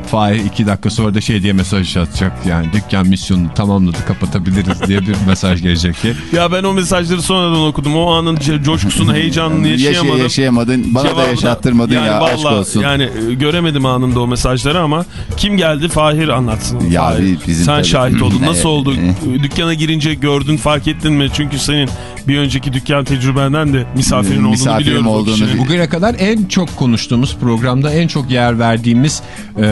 Fahir iki dakika sonra da şey diye mesaj atacak yani dükkan misyonunu tamamladı kapatabiliriz diye bir mesaj gelecek ki. Ya ben o mesajları sonradan okudum. O anın coşkusunu, heyecanını yaşa- yaşayamadım. yaşayamadın. Bana da Cevabı yaşattırmadın yani ya aşk vallahi olsun. Yani e, göremedim anında o mesajları ama kim geldi Fahir anlatsın. Ya Fahir. bizim Sen tabii- şahit oldun. Nasıl oldu? Dükkana girince gördün fark ettin mi? Çünkü senin bir önceki dükkan tecrübenden de misafirin olduğunu Misafirim biliyoruz. o olduğunu. Bugüne kadar en çok konuştuğumuz programda en çok yer verdiğimiz e,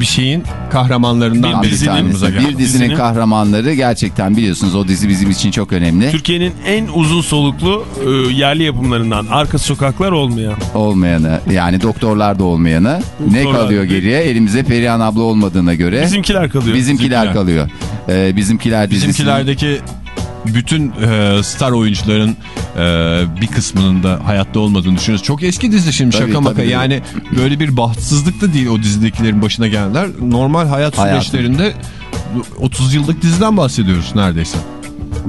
bir şeyin kahramanlarından Bir yanımıza geldi. Bir dizinin Dizinin- kahramanları gerçekten biliyorsunuz o dizi bizim için çok önemli. Türkiye'nin en uzun soluklu e, yerli yapımlarından arka sokaklar olmayan. Olmayanı yani doktorlarda olmayanı ne Doktorlar. kalıyor geriye? Elimizde Perihan abla olmadığına göre Bizimkiler kalıyor. bizimkiler bizimkiler. kalıyor. Ee, bizimkiler dizisinin- Bizimkilerdeki bütün e, star oyuncuların e, bir kısmının da hayatta olmadığını düşünüyoruz. Çok eski dizi şimdi Tabii, şaka maka. tabii. Yani böyle bir bahtsızlık da değil o dizidekilerin başına gelenler. Normal hayat süreçlerinde 30 yıllık diziden bahsediyoruz neredeyse.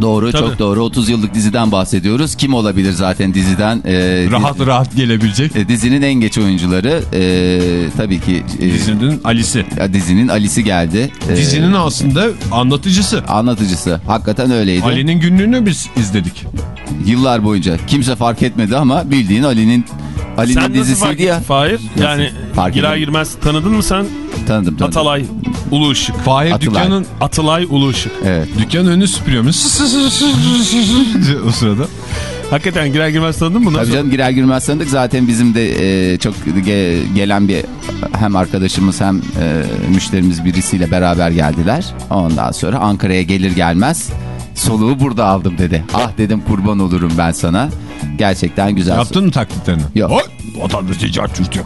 Doğru Tabii. çok doğru 30 yıllık diziden bahsediyoruz. Kim olabilir zaten diziden? Ee, Rahat rahat gelebilecek. e, dizinin en geç oyuncuları e, tabii ki e, Dizinin Ali'si. ya dizinin Ali'si geldi. E, Dizinin aslında anlatıcısı. anlatıcısı. Hakikaten öyleydi. Ali'nin günlüğünü biz izledik. Yıllar boyunca kimse fark etmedi ama bildiğin Ali'nin Ali'nin dizisiydi ya. Fahir? Yani Fark girer ettim. girmez tanıdın mı sen? Tanıdım tanıdım. Atalay Ulu Işık. Fahir Atılay. dükkanın Atılay Ulu Işık. Evet. dükkanın önünü süpürüyormuş. o sırada. Hakikaten girer girmez tanıdın mı? Tabii Nasıl? canım girer girmez tanıdık. Zaten bizim de e, çok ge- gelen bir hem arkadaşımız hem e, müşterimiz birisiyle beraber geldiler. Ondan sonra Ankara'ya gelir gelmez soluğu burada aldım dedi. Ah dedim kurban olurum ben sana. Gerçekten güzel. Yaptın mı taklitlerini? Yok. Oy, Vatandaş ticaret yok.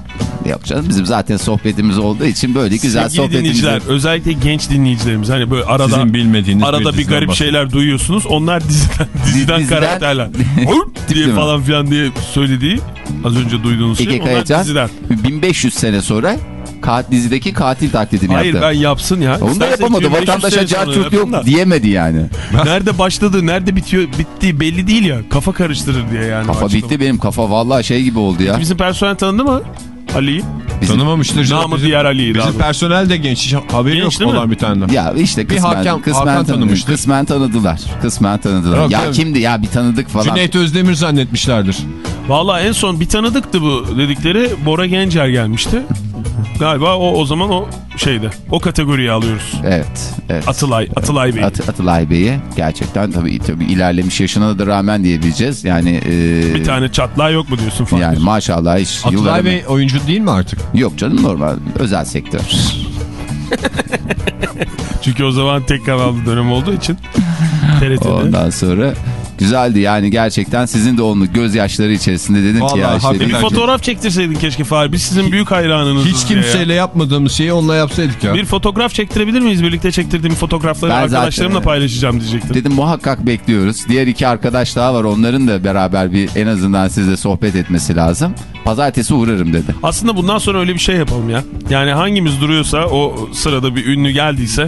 Yok canım bizim zaten sohbetimiz olduğu için böyle güzel Sevgili sohbetimizi. dinleyiciler özellikle genç dinleyicilerimiz hani böyle arada Sizin bilmediğiniz arada bir diziden garip bahsedin. şeyler duyuyorsunuz. Onlar diziden diziden, Diziden- karakterler. Diye falan filan diye söylediği az önce duyduğunuz şey Ege onlar Kayacan diziden. 1500 sene sonra kat, dizideki katil taklidini Hayır yaptı. ben yapsın ya. Onu da yapamadı. 2500 Vatandaşa carçurt yapın da. yok diyemedi yani. Nerede başladı, nerede bitiyor, bittiği belli değil ya. Kafa karıştırır diye yani. Kafa başladı. bitti benim kafa vallahi şey gibi oldu ya. Bizim personel tanıdı mı? Ali'yi. Bizim- Tanımamıştır. canım. Namı Bizim- diğer Ali'yi. Bizim Bizim personel de genç. Haberi Genç yok olan bir tane. de. Ya işte Bir kısmen, Hakan- kısmen, Hakan tanımıştır. tanımıştır. Kısmen tanıdılar. Kısmen tanıdılar. Yok, ya tabii. kimdi ya bir tanıdık falan. Cüneyt Özdemir zannetmişlerdir. Valla en son bir tanıdıktı bu dedikleri. Bora Gencer gelmişti. Galiba o o zaman o şeyde. O kategoriye alıyoruz. Evet. evet. Atılay, Atılay Bey. At- Atılay Bey'i gerçekten tabii, tabii ilerlemiş yaşına da rağmen diyebileceğiz. Yani e, Bir tane çatlağı yok mu diyorsun Fahir? yani maşallah hiç Atılay yıllarını- Bey oyuncu değil mi artık? Yok canım normal özel sektör. Çünkü o zaman tek kanallı dönem olduğu için TRT'de. Ondan sonra Güzeldi yani gerçekten sizin de onu gözyaşları içerisinde dedim ki ya Vallahi işte. Bir bir- fotoğraf çektirseydin keşke Fahir. Biz sizin büyük hayranınızız. Hiç diye ya. kimseyle yapmadığımız şeyi onunla yapsaydık ya. Bir fotoğraf çektirebilir miyiz? Birlikte çektirdiğim fotoğrafları Ben zaten- arkadaşlarımla paylaşacağım diyecektim. Dedim muhakkak bekliyoruz. Diğer iki arkadaş daha var. Onların da beraber bir en azından sizle sohbet etmesi lazım. Pazartesi uğrarım dedi. Aslında bundan sonra öyle bir şey yapalım ya. Yani hangimiz duruyorsa o sırada bir ünlü geldiyse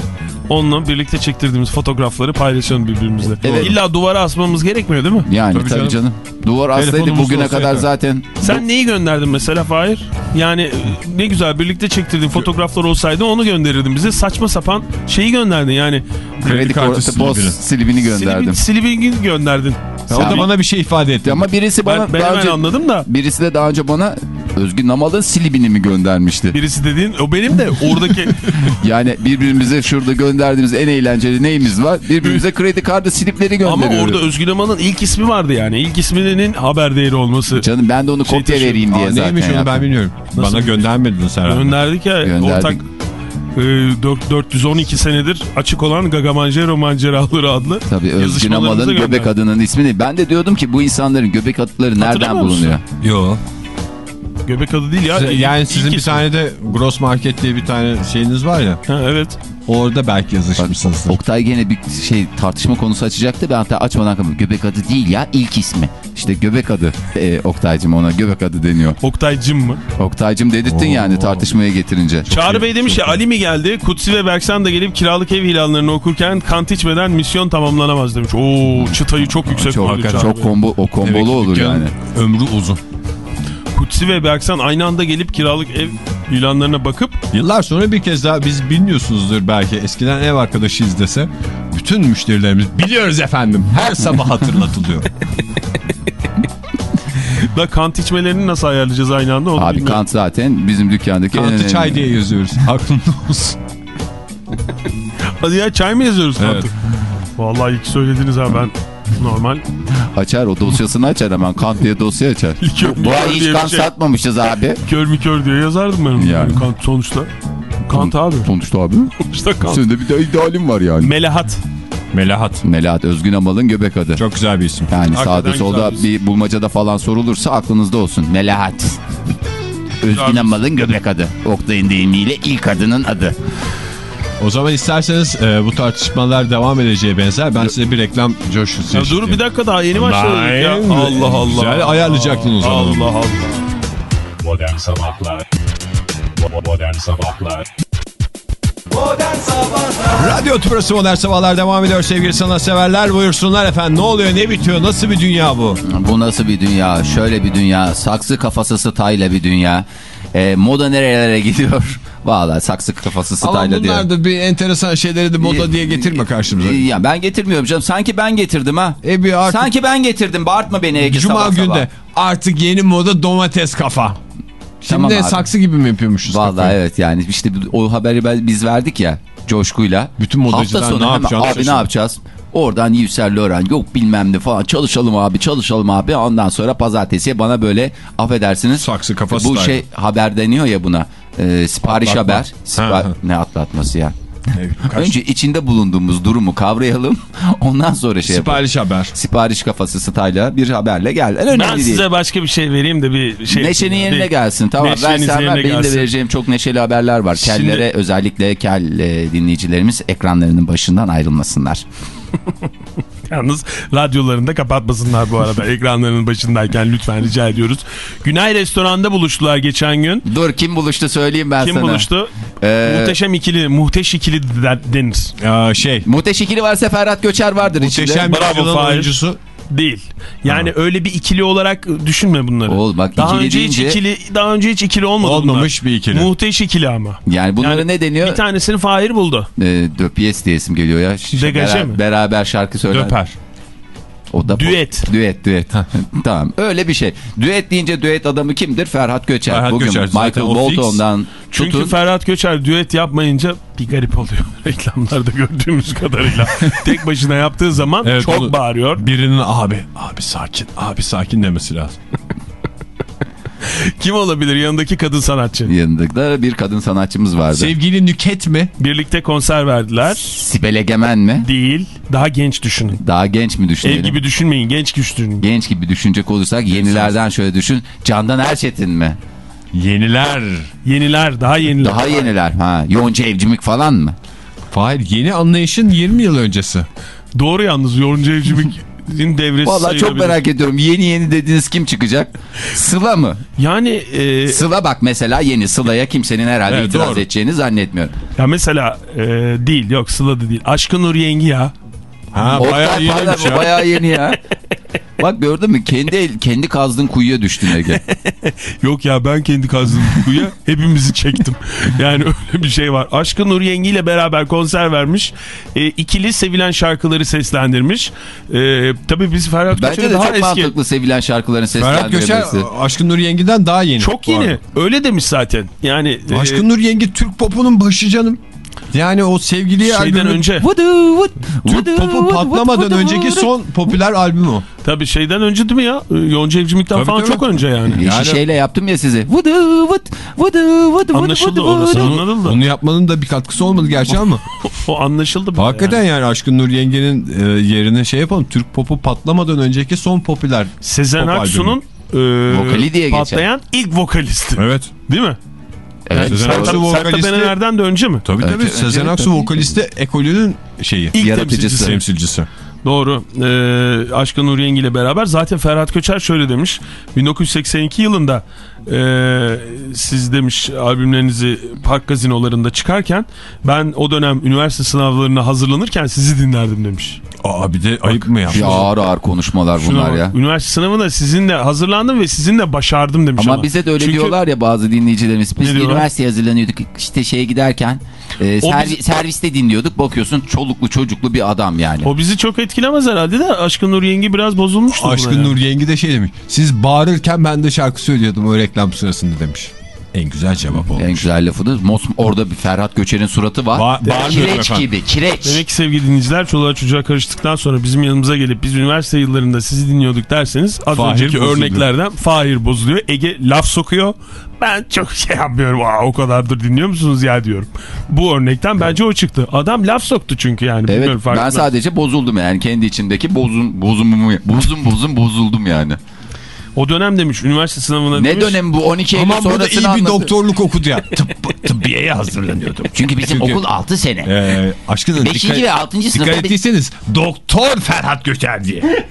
onunla birlikte çektirdiğimiz fotoğrafları paylaşalım birbirimizle. Evet. İlla duvara asmamız gerekmiyor değil mi? Yani Tabii tabii, canım. canım. Duvar aslaydı bugüne kadar zaten. Sen neyi gönderdin mesela Fahir? Yani e, ne güzel birlikte çektirdiğin fotoğraflar olsaydı onu gönderirdin bize. Saçma sapan şeyi gönderdin yani. Kredi kartı post silibini. silibini gönderdim. Silibin, silibin gönderdin. Ya o da bana bir şey ifade etti. Ama birisi bana Ben, ben daha hemen önce, anladım da. birisi de daha önce bana Özgün Namal'ın silibini mi göndermişti? Birisi dediğin o benim de oradaki Yani birbirimize şurada gönderdiğimiz en eğlenceli neyimiz var? Birbirimize kredi kartı silipleri ama gönderiyoruz. orada Özgün Aman'ın ilk ismi vardı yani. İlk isminin haber değeri olması. Canım ben de onu Şey kopya vereyim diye Aa, zaten neymiş onu ben bilmiyorum. Nasıl? Bana göndermedin sen herhalde. Gönderdik ya Gönderdik. ortak e, dört- 412 senedir açık olan Gagamanjero Manceraları adlı Tabii Özgün Amal'ın göbek adının ismi ne? Ben de diyordum ki bu insanların göbek adları nereden bulunuyor? Yo. Göbek adı değil ya. Yani ilk sizin bir ismi. tane de Gross Market diye bir tane şeyiniz var ya. Ha, evet. Orada belki yazışmışsınızdır. Oktay gene bir şey tartışma konusu açacaktı. Ben hatta açmadan kaldım. Göbek adı değil ya ilk ismi. İşte göbek adı. Ee, Oktay'cım ona göbek adı deniyor. Oktaycım mı? Oktay'cım dedirttin yani tartışmaya getirince. Çağrı Bey demiş ya Ali mi geldi? Kutsi ve Berksan da gelip kiralık ev ilanlarını okurken kant içmeden misyon tamamlanamaz demiş. Oo çıtayı çok yüksek Çok, çok kombo, o kombolu olur yani. Ömrü uzun. Kutsi ve Berksan aynı anda gelip kiralık ev ilanlarına bakıp Yıllar sonra bir kez daha biz bilmiyorsunuzdur belki. Eskiden ev arkadaşıyız dese bütün müşterilerimiz biliyoruz efendim. Her sabah hatırlatılıyor. da kant içmelerini nasıl ayarlayacağız aynı anda onu Abi bilmiyorum. Kant zaten bizim dükkandaki en Kantı önemli. çay diye yazıyoruz. Aklında olsun. Hadi ya çay mı yazıyoruz Evet. kantı? Vallahi ilk söylediniz ha ben normal. Açar o dosyasını açar hemen Kant diye dosya açar. Bu ay hiç bir Kant şey. satmamışız abi. Kör mü kör diye yazardım ben onu. Yani. Kant sonuçta. Kant abi. Sonuçta abi. Sonuçta kant. Senin de bir de idealim var yani. Melahat. Melahat. Melahat Özgün Amal'ın göbek adı. Çok güzel bir isim. Yani Hakikaten sağda solda güzel bir bulmacada falan sorulursa aklınızda olsun. Melahat. Özgün. Amal'ın göbek adı. Oktay'ın deyimiyle ilk adının adı. O zaman isterseniz e, bu tartışmalar devam edeceğe benzer. Ben size bir reklam coşkusu Ya dur bir dakika daha yeni başladık ya. Allah Allah. Güzel ayarlayacaktın o zaman. Allah Allah. Modern Sabahlar Modern Sabahlar Modern Sabahlar Radyo Tübrası Modern Sabahlar devam ediyor sevgili sanatseverler. Buyursunlar efendim. Ne oluyor ne bitiyor nasıl bir dünya bu? Bu nasıl bir dünya? Şöyle bir dünya. Saksı kafası stayla bir dünya. E, moda nerelere gidiyor? Valla saksı kafası Ama stayla diyor. bunlar da bir enteresan şeyleri de moda diye getirme karşımıza. Ya ben getirmiyorum canım. Sanki ben getirdim ha. E bir artık Sanki ben getirdim. Bağırtma beni Ege Cuma sabah günde sabah. artık yeni moda domates kafa. Şimdi Tamam abi. saksı gibi mi yapıyormuşuz Vallahi kafayı? evet yani işte o haberi biz verdik ya coşkuyla. Bütün modacılar Hafta sonu ne hemen, yapacağını Abi ne şaşırdı. yapacağız? Oradan Saint Laurent yok bilmem ne falan çalışalım abi çalışalım abi. Ondan sonra pazartesiye bana böyle affedersiniz. Saksı kafa Bu style. şey haber deniyor ya buna. Ee, sipariş Atlatma. haber. Sipa- Ha. Ne atlatması ya? Kaç- Önce içinde bulunduğumuz durumu kavrayalım. Ondan sonra şey yapalım. Sipariş haber. Sipariş kafası style'a bir haberle gel. En önemli Ben değil. size başka bir şey vereyim de bir şey. Neşenin yerine Bir- gelsin. Tamam Neşeniz versen ver. yerine Benim de vereceğim çok neşeli haberler var. Şimdi- Kellere özellikle kel e, dinleyicilerimiz ekranlarının başından ayrılmasınlar. Yalnız radyolarını da kapatmasınlar bu arada. Ekranlarının başındayken lütfen rica ediyoruz. Günay Restoran'da buluştular geçen gün. Dur kim buluştu söyleyeyim ben Kim sana. buluştu? Ee, Muhteşem ikili, muhteş ikili de- denir. Ya şey Muhteş ikili varsa Ferhat Göçer vardır muhteşem içinde. Bravo, yüzyılın Fahir. oyuncusu. Değil. Yani öyle bir ikili olarak düşünme bunları. Oğlum bak daha ikili önce deyince- hiç ikili daha önce hiç ikili olmadı Olmamış bunlar. bir ikili. Muhteş ikili ama. Yani bunlara Yani ne deniyor? Bir tanesini Fahir buldu. E, Döpiyes diye isim geliyor ya. Degaje beraber, mi? beraber şarkı söyler. Döper. O da Düet. Düet düet. tamam öyle bir şey. Düet deyince düet adamı kimdir? Ferhat Göçer. Ferhat Bugün Göçer Michael. Bolton'dan Çünkü tutun. Ferhat Göçer düet yapmayınca bir garip oluyor. Reklamlarda gördüğümüz kadarıyla. Tek başına yaptığı zaman Evet, çok bağırıyor. Birinin abi abi sakin abi sakin demesi lazım. Kim olabilir yanındaki kadın sanatçı? Yanında da bir kadın sanatçımız vardı. Sevgili Nüket mi? Birlikte konser verdiler. Sibel Egemen mi? Değil. Daha genç düşünün. Daha genç mi Ev düşünelim? gibi düşünmeyin. Genç düşünün. Genç gibi düşünecek olursak yenilerden şöyle düşün. Candan Erçetin mi? Yeniler. Yeniler. Daha yeniler. Daha yeniler. Ha, Yonca Evcimik falan mı? Hayır yeni anlayışın 20 yıl öncesi. Doğru yalnız. Yoruncu Evcimik'in devresi Vallahi çok merak ediyorum. Yeni yeni dediğiniz kim çıkacak? Sıla mı? Yani e, Sıla bak mesela yeni. Sıla'ya kimsenin herhalde Evet, itiraz doğru. edeceğini zannetmiyorum. ya mesela e, değil. Yok Sıla da değil. Aşkın Nur Yengi ya. Ha bayağı iyiymiş bu ya. bayağı yeni ya. Bak gördün mü? Kendi el- kendi kazdığın kuyuya düştün Ege. Yok ya ben kendi kazdığım kuyuya hepimizi çektim. Yani öyle bir şey var. Aşkın Nur Yengi ile beraber konser vermiş. E, ikili sevilen şarkıları seslendirmiş. E, tabii biz Ferhat Bence Göçer'e de daha çok eski. mantıklı sevilen şarkıların Ferhat Göçer. Aşkın Nur Yengi'den daha yeni. Çok yeni. arada. Öyle demiş zaten. Yani e, Aşkın Nur Yengi Türk popunun başı canım. Yani o sevgiliye şeyden albümü önce. Türk popu patlamadan önceki son popüler albüm o. Tabii şeyden önce değil mi ya? E, Yonca Evcimik'ten Tabii, falan tabii. çok önce yani. E, Şişeyle yaptım ya sizi. Vudu vut, vudu vudu Anlaşıldı orası anladın Bunu mı? yapmanın da bir katkısı olmadı gerçi ama. O anlaşıldı. Hakikaten yani. Aşkın Nur Yengi'nin e, yerine şey yapalım. Türk popu patlamadan önceki son popüler. Sezen Pop Aksu'nun e, Vokali diye geçer. patlayan ilk vokalisti. Evet. Değil mi? Evet. Sezen Aksu Sertab vokalisti. Erener'den de önce mi? Tabii tabii. evet, Sezen Aksu vokalisti ekolünün şeyi. İlk Yaratıcısı. temsilcisi. Temsilcisi. Doğru. Ee, Aşkın Nur Yengi ile beraber zaten Ferhat Köçer şöyle demiş. 1982 yılında e, siz demiş albümlerinizi park gazinolarında çıkarken ben o dönem üniversite sınavlarına hazırlanırken sizi dinlerdim demiş. Aa bir de ayıp mı yapmış? Ya ağır ağır konuşmalar Şuna bunlar bak, ya. Üniversite sınavına sizinle hazırlandım ve sizinle başardım demiş ama. Ama bize de öyle Çünkü diyorlar ya bazı dinleyicilerimiz. Biz üniversiteye hazırlanıyorduk işte şeye giderken e, servi- biz- serviste dinliyorduk. Bakıyorsun çoluklu çocuklu bir adam yani. O bizi çok etkilemez herhalde de Aşkın Nur Yengi biraz bozulmuştu. Aşkın. Nur Yengi de şey demiş. Siz bağırırken ben de şarkı söylüyordum o reklam sırasında demiş. En güzel cevap olmuş. En güzel lafıdır. Mos orada bir Ferhat Göçer'in suratı var. Ba- bağırmıyorum kireç efendim. gibi kireç. Demek ki sevgili dinleyiciler çoluğa çocuğa karıştıktan sonra bizim yanımıza gelip biz üniversite yıllarında sizi dinliyorduk derseniz az Fahir önceki bozuluyor. örneklerden Fahir bozuluyor. Ege laf sokuyor. Ben çok şey yapmıyorum. Aa, o kadardır dinliyor musunuz ya diyorum. Bu örnekten bence o çıktı. Adam laf soktu çünkü yani. Evet ben sadece bozuldum yani kendi içimdeki bozun bozumumu bozum bozum bozuldum yani. O dönem demiş üniversite sınavına Ne demiş. dönem bu 12 Eylül Aman burada iyi sonrasını bir doktorluk okudu ya. Tıp, tıbbiyeye hazırlanıyordum. Çünkü bizim Çünkü- okul 6 sene. Ee, aşkının 5. dikkat, ve 6. dikkat sınıfta bir ettiyseniz Doktor Ferhat Göçer diye.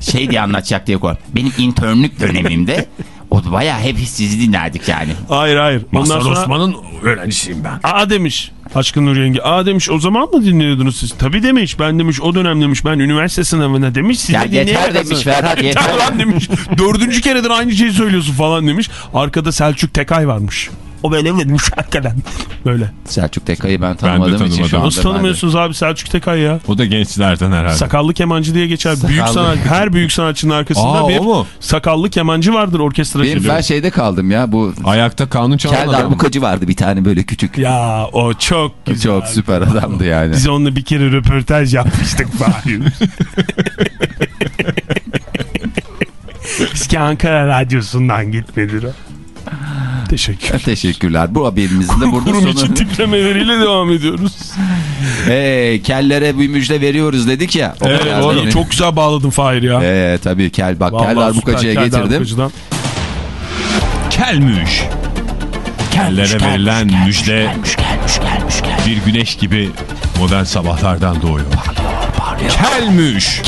şey diye anlatacak diye konu. Benim internlük dönemimde o bayağı hep sizi dinlerdik yani. Hayır hayır. Ondan sonra Osman'ın öğrencisiyim ben. Aa demiş. Aşkın Nur Yengi. Aa demiş o zaman mı dinliyordunuz siz? Tabii demiş. Ben demiş o dönem demiş ben üniversite sınavına demiş. Sizi Ya yeter demiş Ferhat, yeter. lan demiş. Dördüncü keredir aynı şeyi söylüyorsun falan demiş. Arkada Selçuk Tekay varmış. O böyle mi demiş hakikaten. Böyle. Selçuk Tekay'ı ben tanımadığım için tanımadım. şu anda Nasıl ben tanımıyorsunuz abi Selçuk Tekay ya? O da gençlerden herhalde. Sakallı kemancı diye geçer. Büyük sanat, her büyük sanatçının arkasında Aa, bir sakallı kemancı vardır orkestra Benim ben şeyde kaldım ya bu Ayakta kanun çalan kel darbukacı vardı bir tane böyle küçük. Ya o çok güzel. Çok süper adamdı yani. Biz onunla bir kere röportaj yapmıştık Fahir. Eski Ankara Radyosu'ndan gitmedi o. Teşekkür. Teşekkürler. Bu haberimizin de burada Kurum sonu. için tiplemeleriyle devam ediyoruz. Ee, kellere bir müjde veriyoruz dedik ya. Evet, oğlum, çok güzel bağladın Fahir ya. Ee, tabii kel bak kel Vallahi darbukacıya kel getirdim. darbukacıdan. Kelmüş. Kellere verilen müjde bir güneş gibi modern sabahlardan doğuyor. Kelmüş.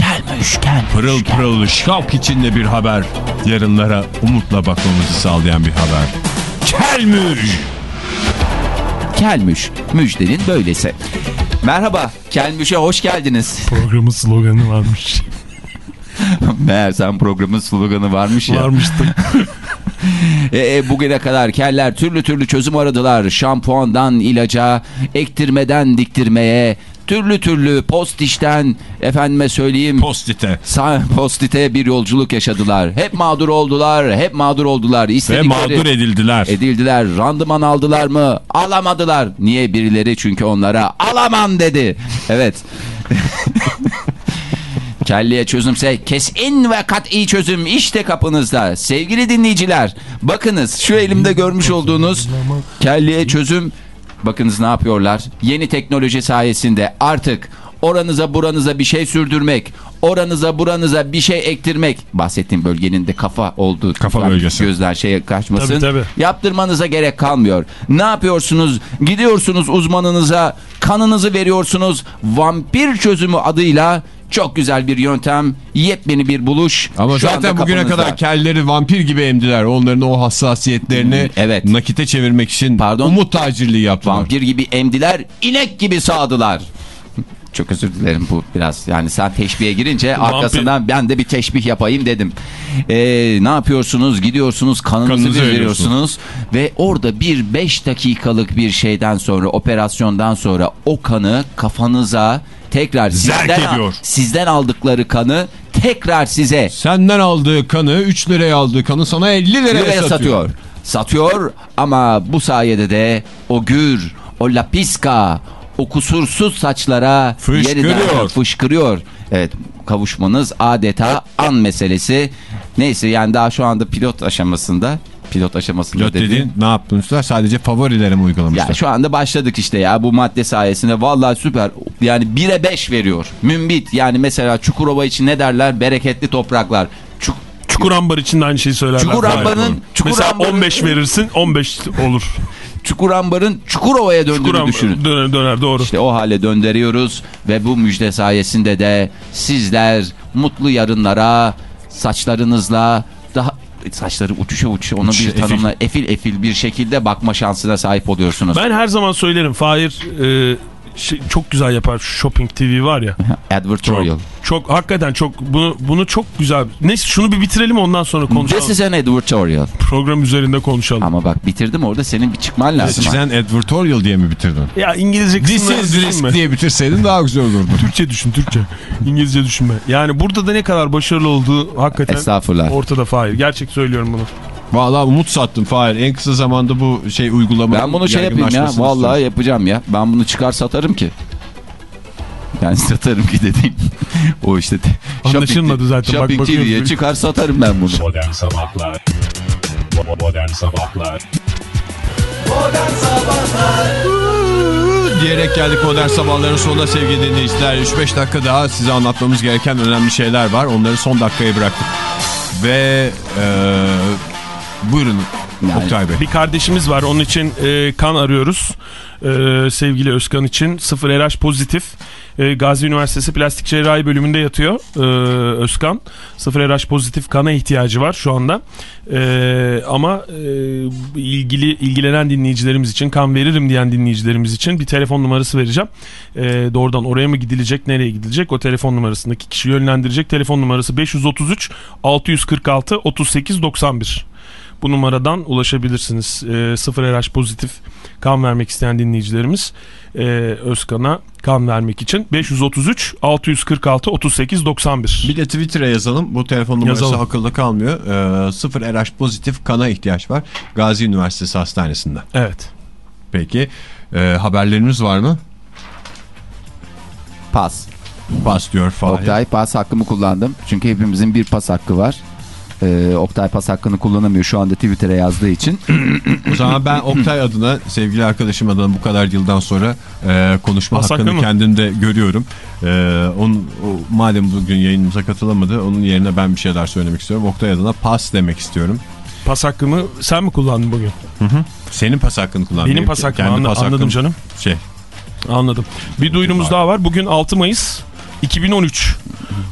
Pırıl pırıl şavk içinde bir haber. Yarınlara umutla bakmamızı sağlayan bir haber. Kelmüş. Kelmüş. Müjdenin böylesi. Merhaba. Kelmüş'e hoş geldiniz. Programın sloganı varmış. Meğersem programın sloganı varmış ya. Varmıştı. E, e, bugüne kadar keller türlü türlü çözüm aradılar. Şampuandan ilaca, ektirmeden diktirmeye, türlü türlü post işten efendime söyleyeyim Postite. Sa- postite bir yolculuk yaşadılar. Hep mağdur oldular, hep mağdur oldular. Ve İstedikleri mağdur edildiler. edildiler. Randıman aldılar mı? Alamadılar. Niye birileri? Çünkü onlara alaman dedi. Evet. Kelliye çözümse kesin ve kat'i çözüm işte kapınızda. Sevgili dinleyiciler bakınız şu elimde görmüş olduğunuz kelliye çözüm bakınız ne yapıyorlar. Yeni teknoloji sayesinde artık oranıza buranıza bir şey sürdürmek, oranıza buranıza bir şey ektirmek. Bahsettiğim bölgenin de kafa olduğu. Kafa bölgesi. Gözler şeye kaçmasın. Tabii, tabii. Yaptırmanıza gerek kalmıyor. Ne yapıyorsunuz? Gidiyorsunuz uzmanınıza, kanınızı veriyorsunuz. Vampir çözümü adıyla çok güzel bir yöntem, yepyeni bir buluş. Ama Şu zaten bugüne kapınızda. kadar kelleri vampir gibi emdiler. Onların o hassasiyetlerini Hmm, evet. nakite çevirmek için Pardon? umut tacirliği yaptılar. Vampir gibi emdiler, inek gibi sağdılar. Çok özür dilerim bu biraz yani sen teşbihe girince arkasından ben de bir teşbih yapayım dedim. Ee, ne yapıyorsunuz gidiyorsunuz kanınızı, Kanınızı veriyorsunuz ve orada bir 5 dakikalık bir şeyden sonra operasyondan sonra o kanı kafanıza tekrar sizden, sizden aldıkları kanı tekrar size Senden aldığı kanı 3 liraya aldığı kanı sana 50 liraya, liraya satıyor. satıyor. Satıyor ama bu sayede de o gür, o lapiska, o kusursuz saçlara Fışkırıyor. yeniden fışkırıyor. Evet kavuşmanız adeta an meselesi. Neyse yani daha şu anda pilot aşamasında. Pilot aşamasında Pilot dediğim. dediğin ne yapmışlar? Sadece favorileri mi uygulamışlar? Ya şu anda başladık işte ya bu madde sayesinde vallahi süper. Yani 1'e 5 veriyor. Mümbit yani mesela Çukurova için ne derler? Bereketli topraklar. Çuk Çukur ambar için de aynı şeyi söylerler. Çukur Hayır. ambarın- Çukur Mesela ambarın- 15 verirsin 15 olur. Çukurambar'ın Çukurova'ya döndüğünü Çukur ambar düşünün. döner, döner doğru. İşte o hale döndürüyoruz ve bu müjde sayesinde de sizler mutlu yarınlara saçlarınızla daha saçları uçuşa uçuşa onu Uçuşa, bir tanımla efil efil bir şekilde bakma şansına sahip oluyorsunuz. Ben her zaman söylerim Fahir e, şey- çok güzel yapar Shopping TV var ya. Advertorial. Çok hakikaten çok bunu bunu çok güzel. Neyse şunu bir bitirelim ondan sonra konuşalım. This is an advertorial. Program üzerinde konuşalım. Ama bak bitirdim orada senin bir çıkman lazım. Sen advertorial diye mi bitirdin? Ya İngilizce This kısmını is risk diye bitirseydin daha güzel olurdu. Türkçe düşün Türkçe. İngilizce düşünme. Yani burada da ne kadar başarılı olduğu hakikaten Estağfurullah. ortada Fahir. Gerçek söylüyorum bunu. Vallahi umut sattım Fahir. En kısa zamanda bu şey uygulamanın Ben bunu şey yapayım ya vallahi istiyorum. yapacağım ya. Ben bunu çıkar satarım ki. Yani satarım ki dediğim. o işte. te- Anlaşılmadı Shopping- zaten, bak Shopping. TV'ye çıkar satarım ben bunu. Modern Sabahlar Modern Sabahlar Modern Sabahlar diyerek geldik modern sabahların sonuna sevgili dinleyiciler. 3-5 dakika daha size anlatmamız gereken önemli şeyler var. Onları son dakikaya bıraktık. Ve e, buyurun Yani- Oktay Bey. Bir kardeşimiz var onun için e, kan arıyoruz. E, sevgili Özkan için 0 RH pozitif. E, Gazi Üniversitesi Plastik Cerrahi bölümünde yatıyor e, Özkan. 0 RH pozitif kana ihtiyacı var şu anda. E, ama e, ilgili ilgilenen dinleyicilerimiz için kan veririm diyen dinleyicilerimiz için bir telefon numarası vereceğim. E, doğrudan oraya mı gidilecek nereye gidilecek o telefon numarasındaki kişi yönlendirecek. Telefon numarası 533 646 38 91. Bu numaradan ulaşabilirsiniz. E, 0 RH pozitif kan vermek isteyen dinleyicilerimiz e, Özkan'a kan vermek için 533 646 38 91. Bir de Twitter'a yazalım. Bu telefon numarası Yazalım. akılda kalmıyor. E, 0 RH pozitif kana ihtiyaç var. Gazi Üniversitesi Hastanesi'nde. Evet. Peki e, haberlerimiz var mı? Pas. Bas diyor Fahir. Oktay pas hakkımı kullandım. Çünkü hepimizin bir pas hakkı var. Ee, Oktay pas hakkını kullanamıyor şu anda Twitter'a yazdığı için. O zaman ben Oktay adına, sevgili arkadaşım adına bu kadar yıldan sonra e, konuşma Pas hakkı hakkını mı? kendimde görüyorum. E, onun, o, madem bugün yayınımıza katılamadı, onun yerine ben bir şeyler söylemek istiyorum. Oktay adına pas demek istiyorum. Pas hakkımı sen mi kullandın bugün? Senin pas hakkını kullan. Benim pas hakkımı kendi anla- pas anladım hakkım canım. Şey, Anladım. Bir duyurumuz daha var. Bugün 6 Mayıs 2013.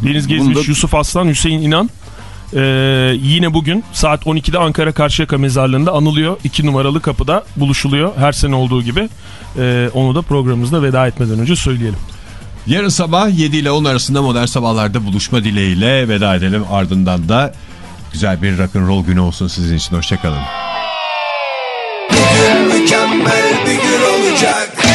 Deniz Gezmiş, Bunu da- Yusuf Aslan, Hüseyin İnan. Ee, yine bugün saat 12'de Ankara Karşıyaka Mezarlığı'nda anılıyor. 2 numaralı kapıda buluşuluyor. Her sene olduğu gibi. Ee, onu da programımızda veda etmeden önce söyleyelim. yarın sabah 7 ile 10 arasında modern sabahlarda buluşma dileğiyle veda edelim. Ardından da güzel bir rock'n'roll günü olsun sizin için. Hoşçakalın. Mükemmel bir gün olacak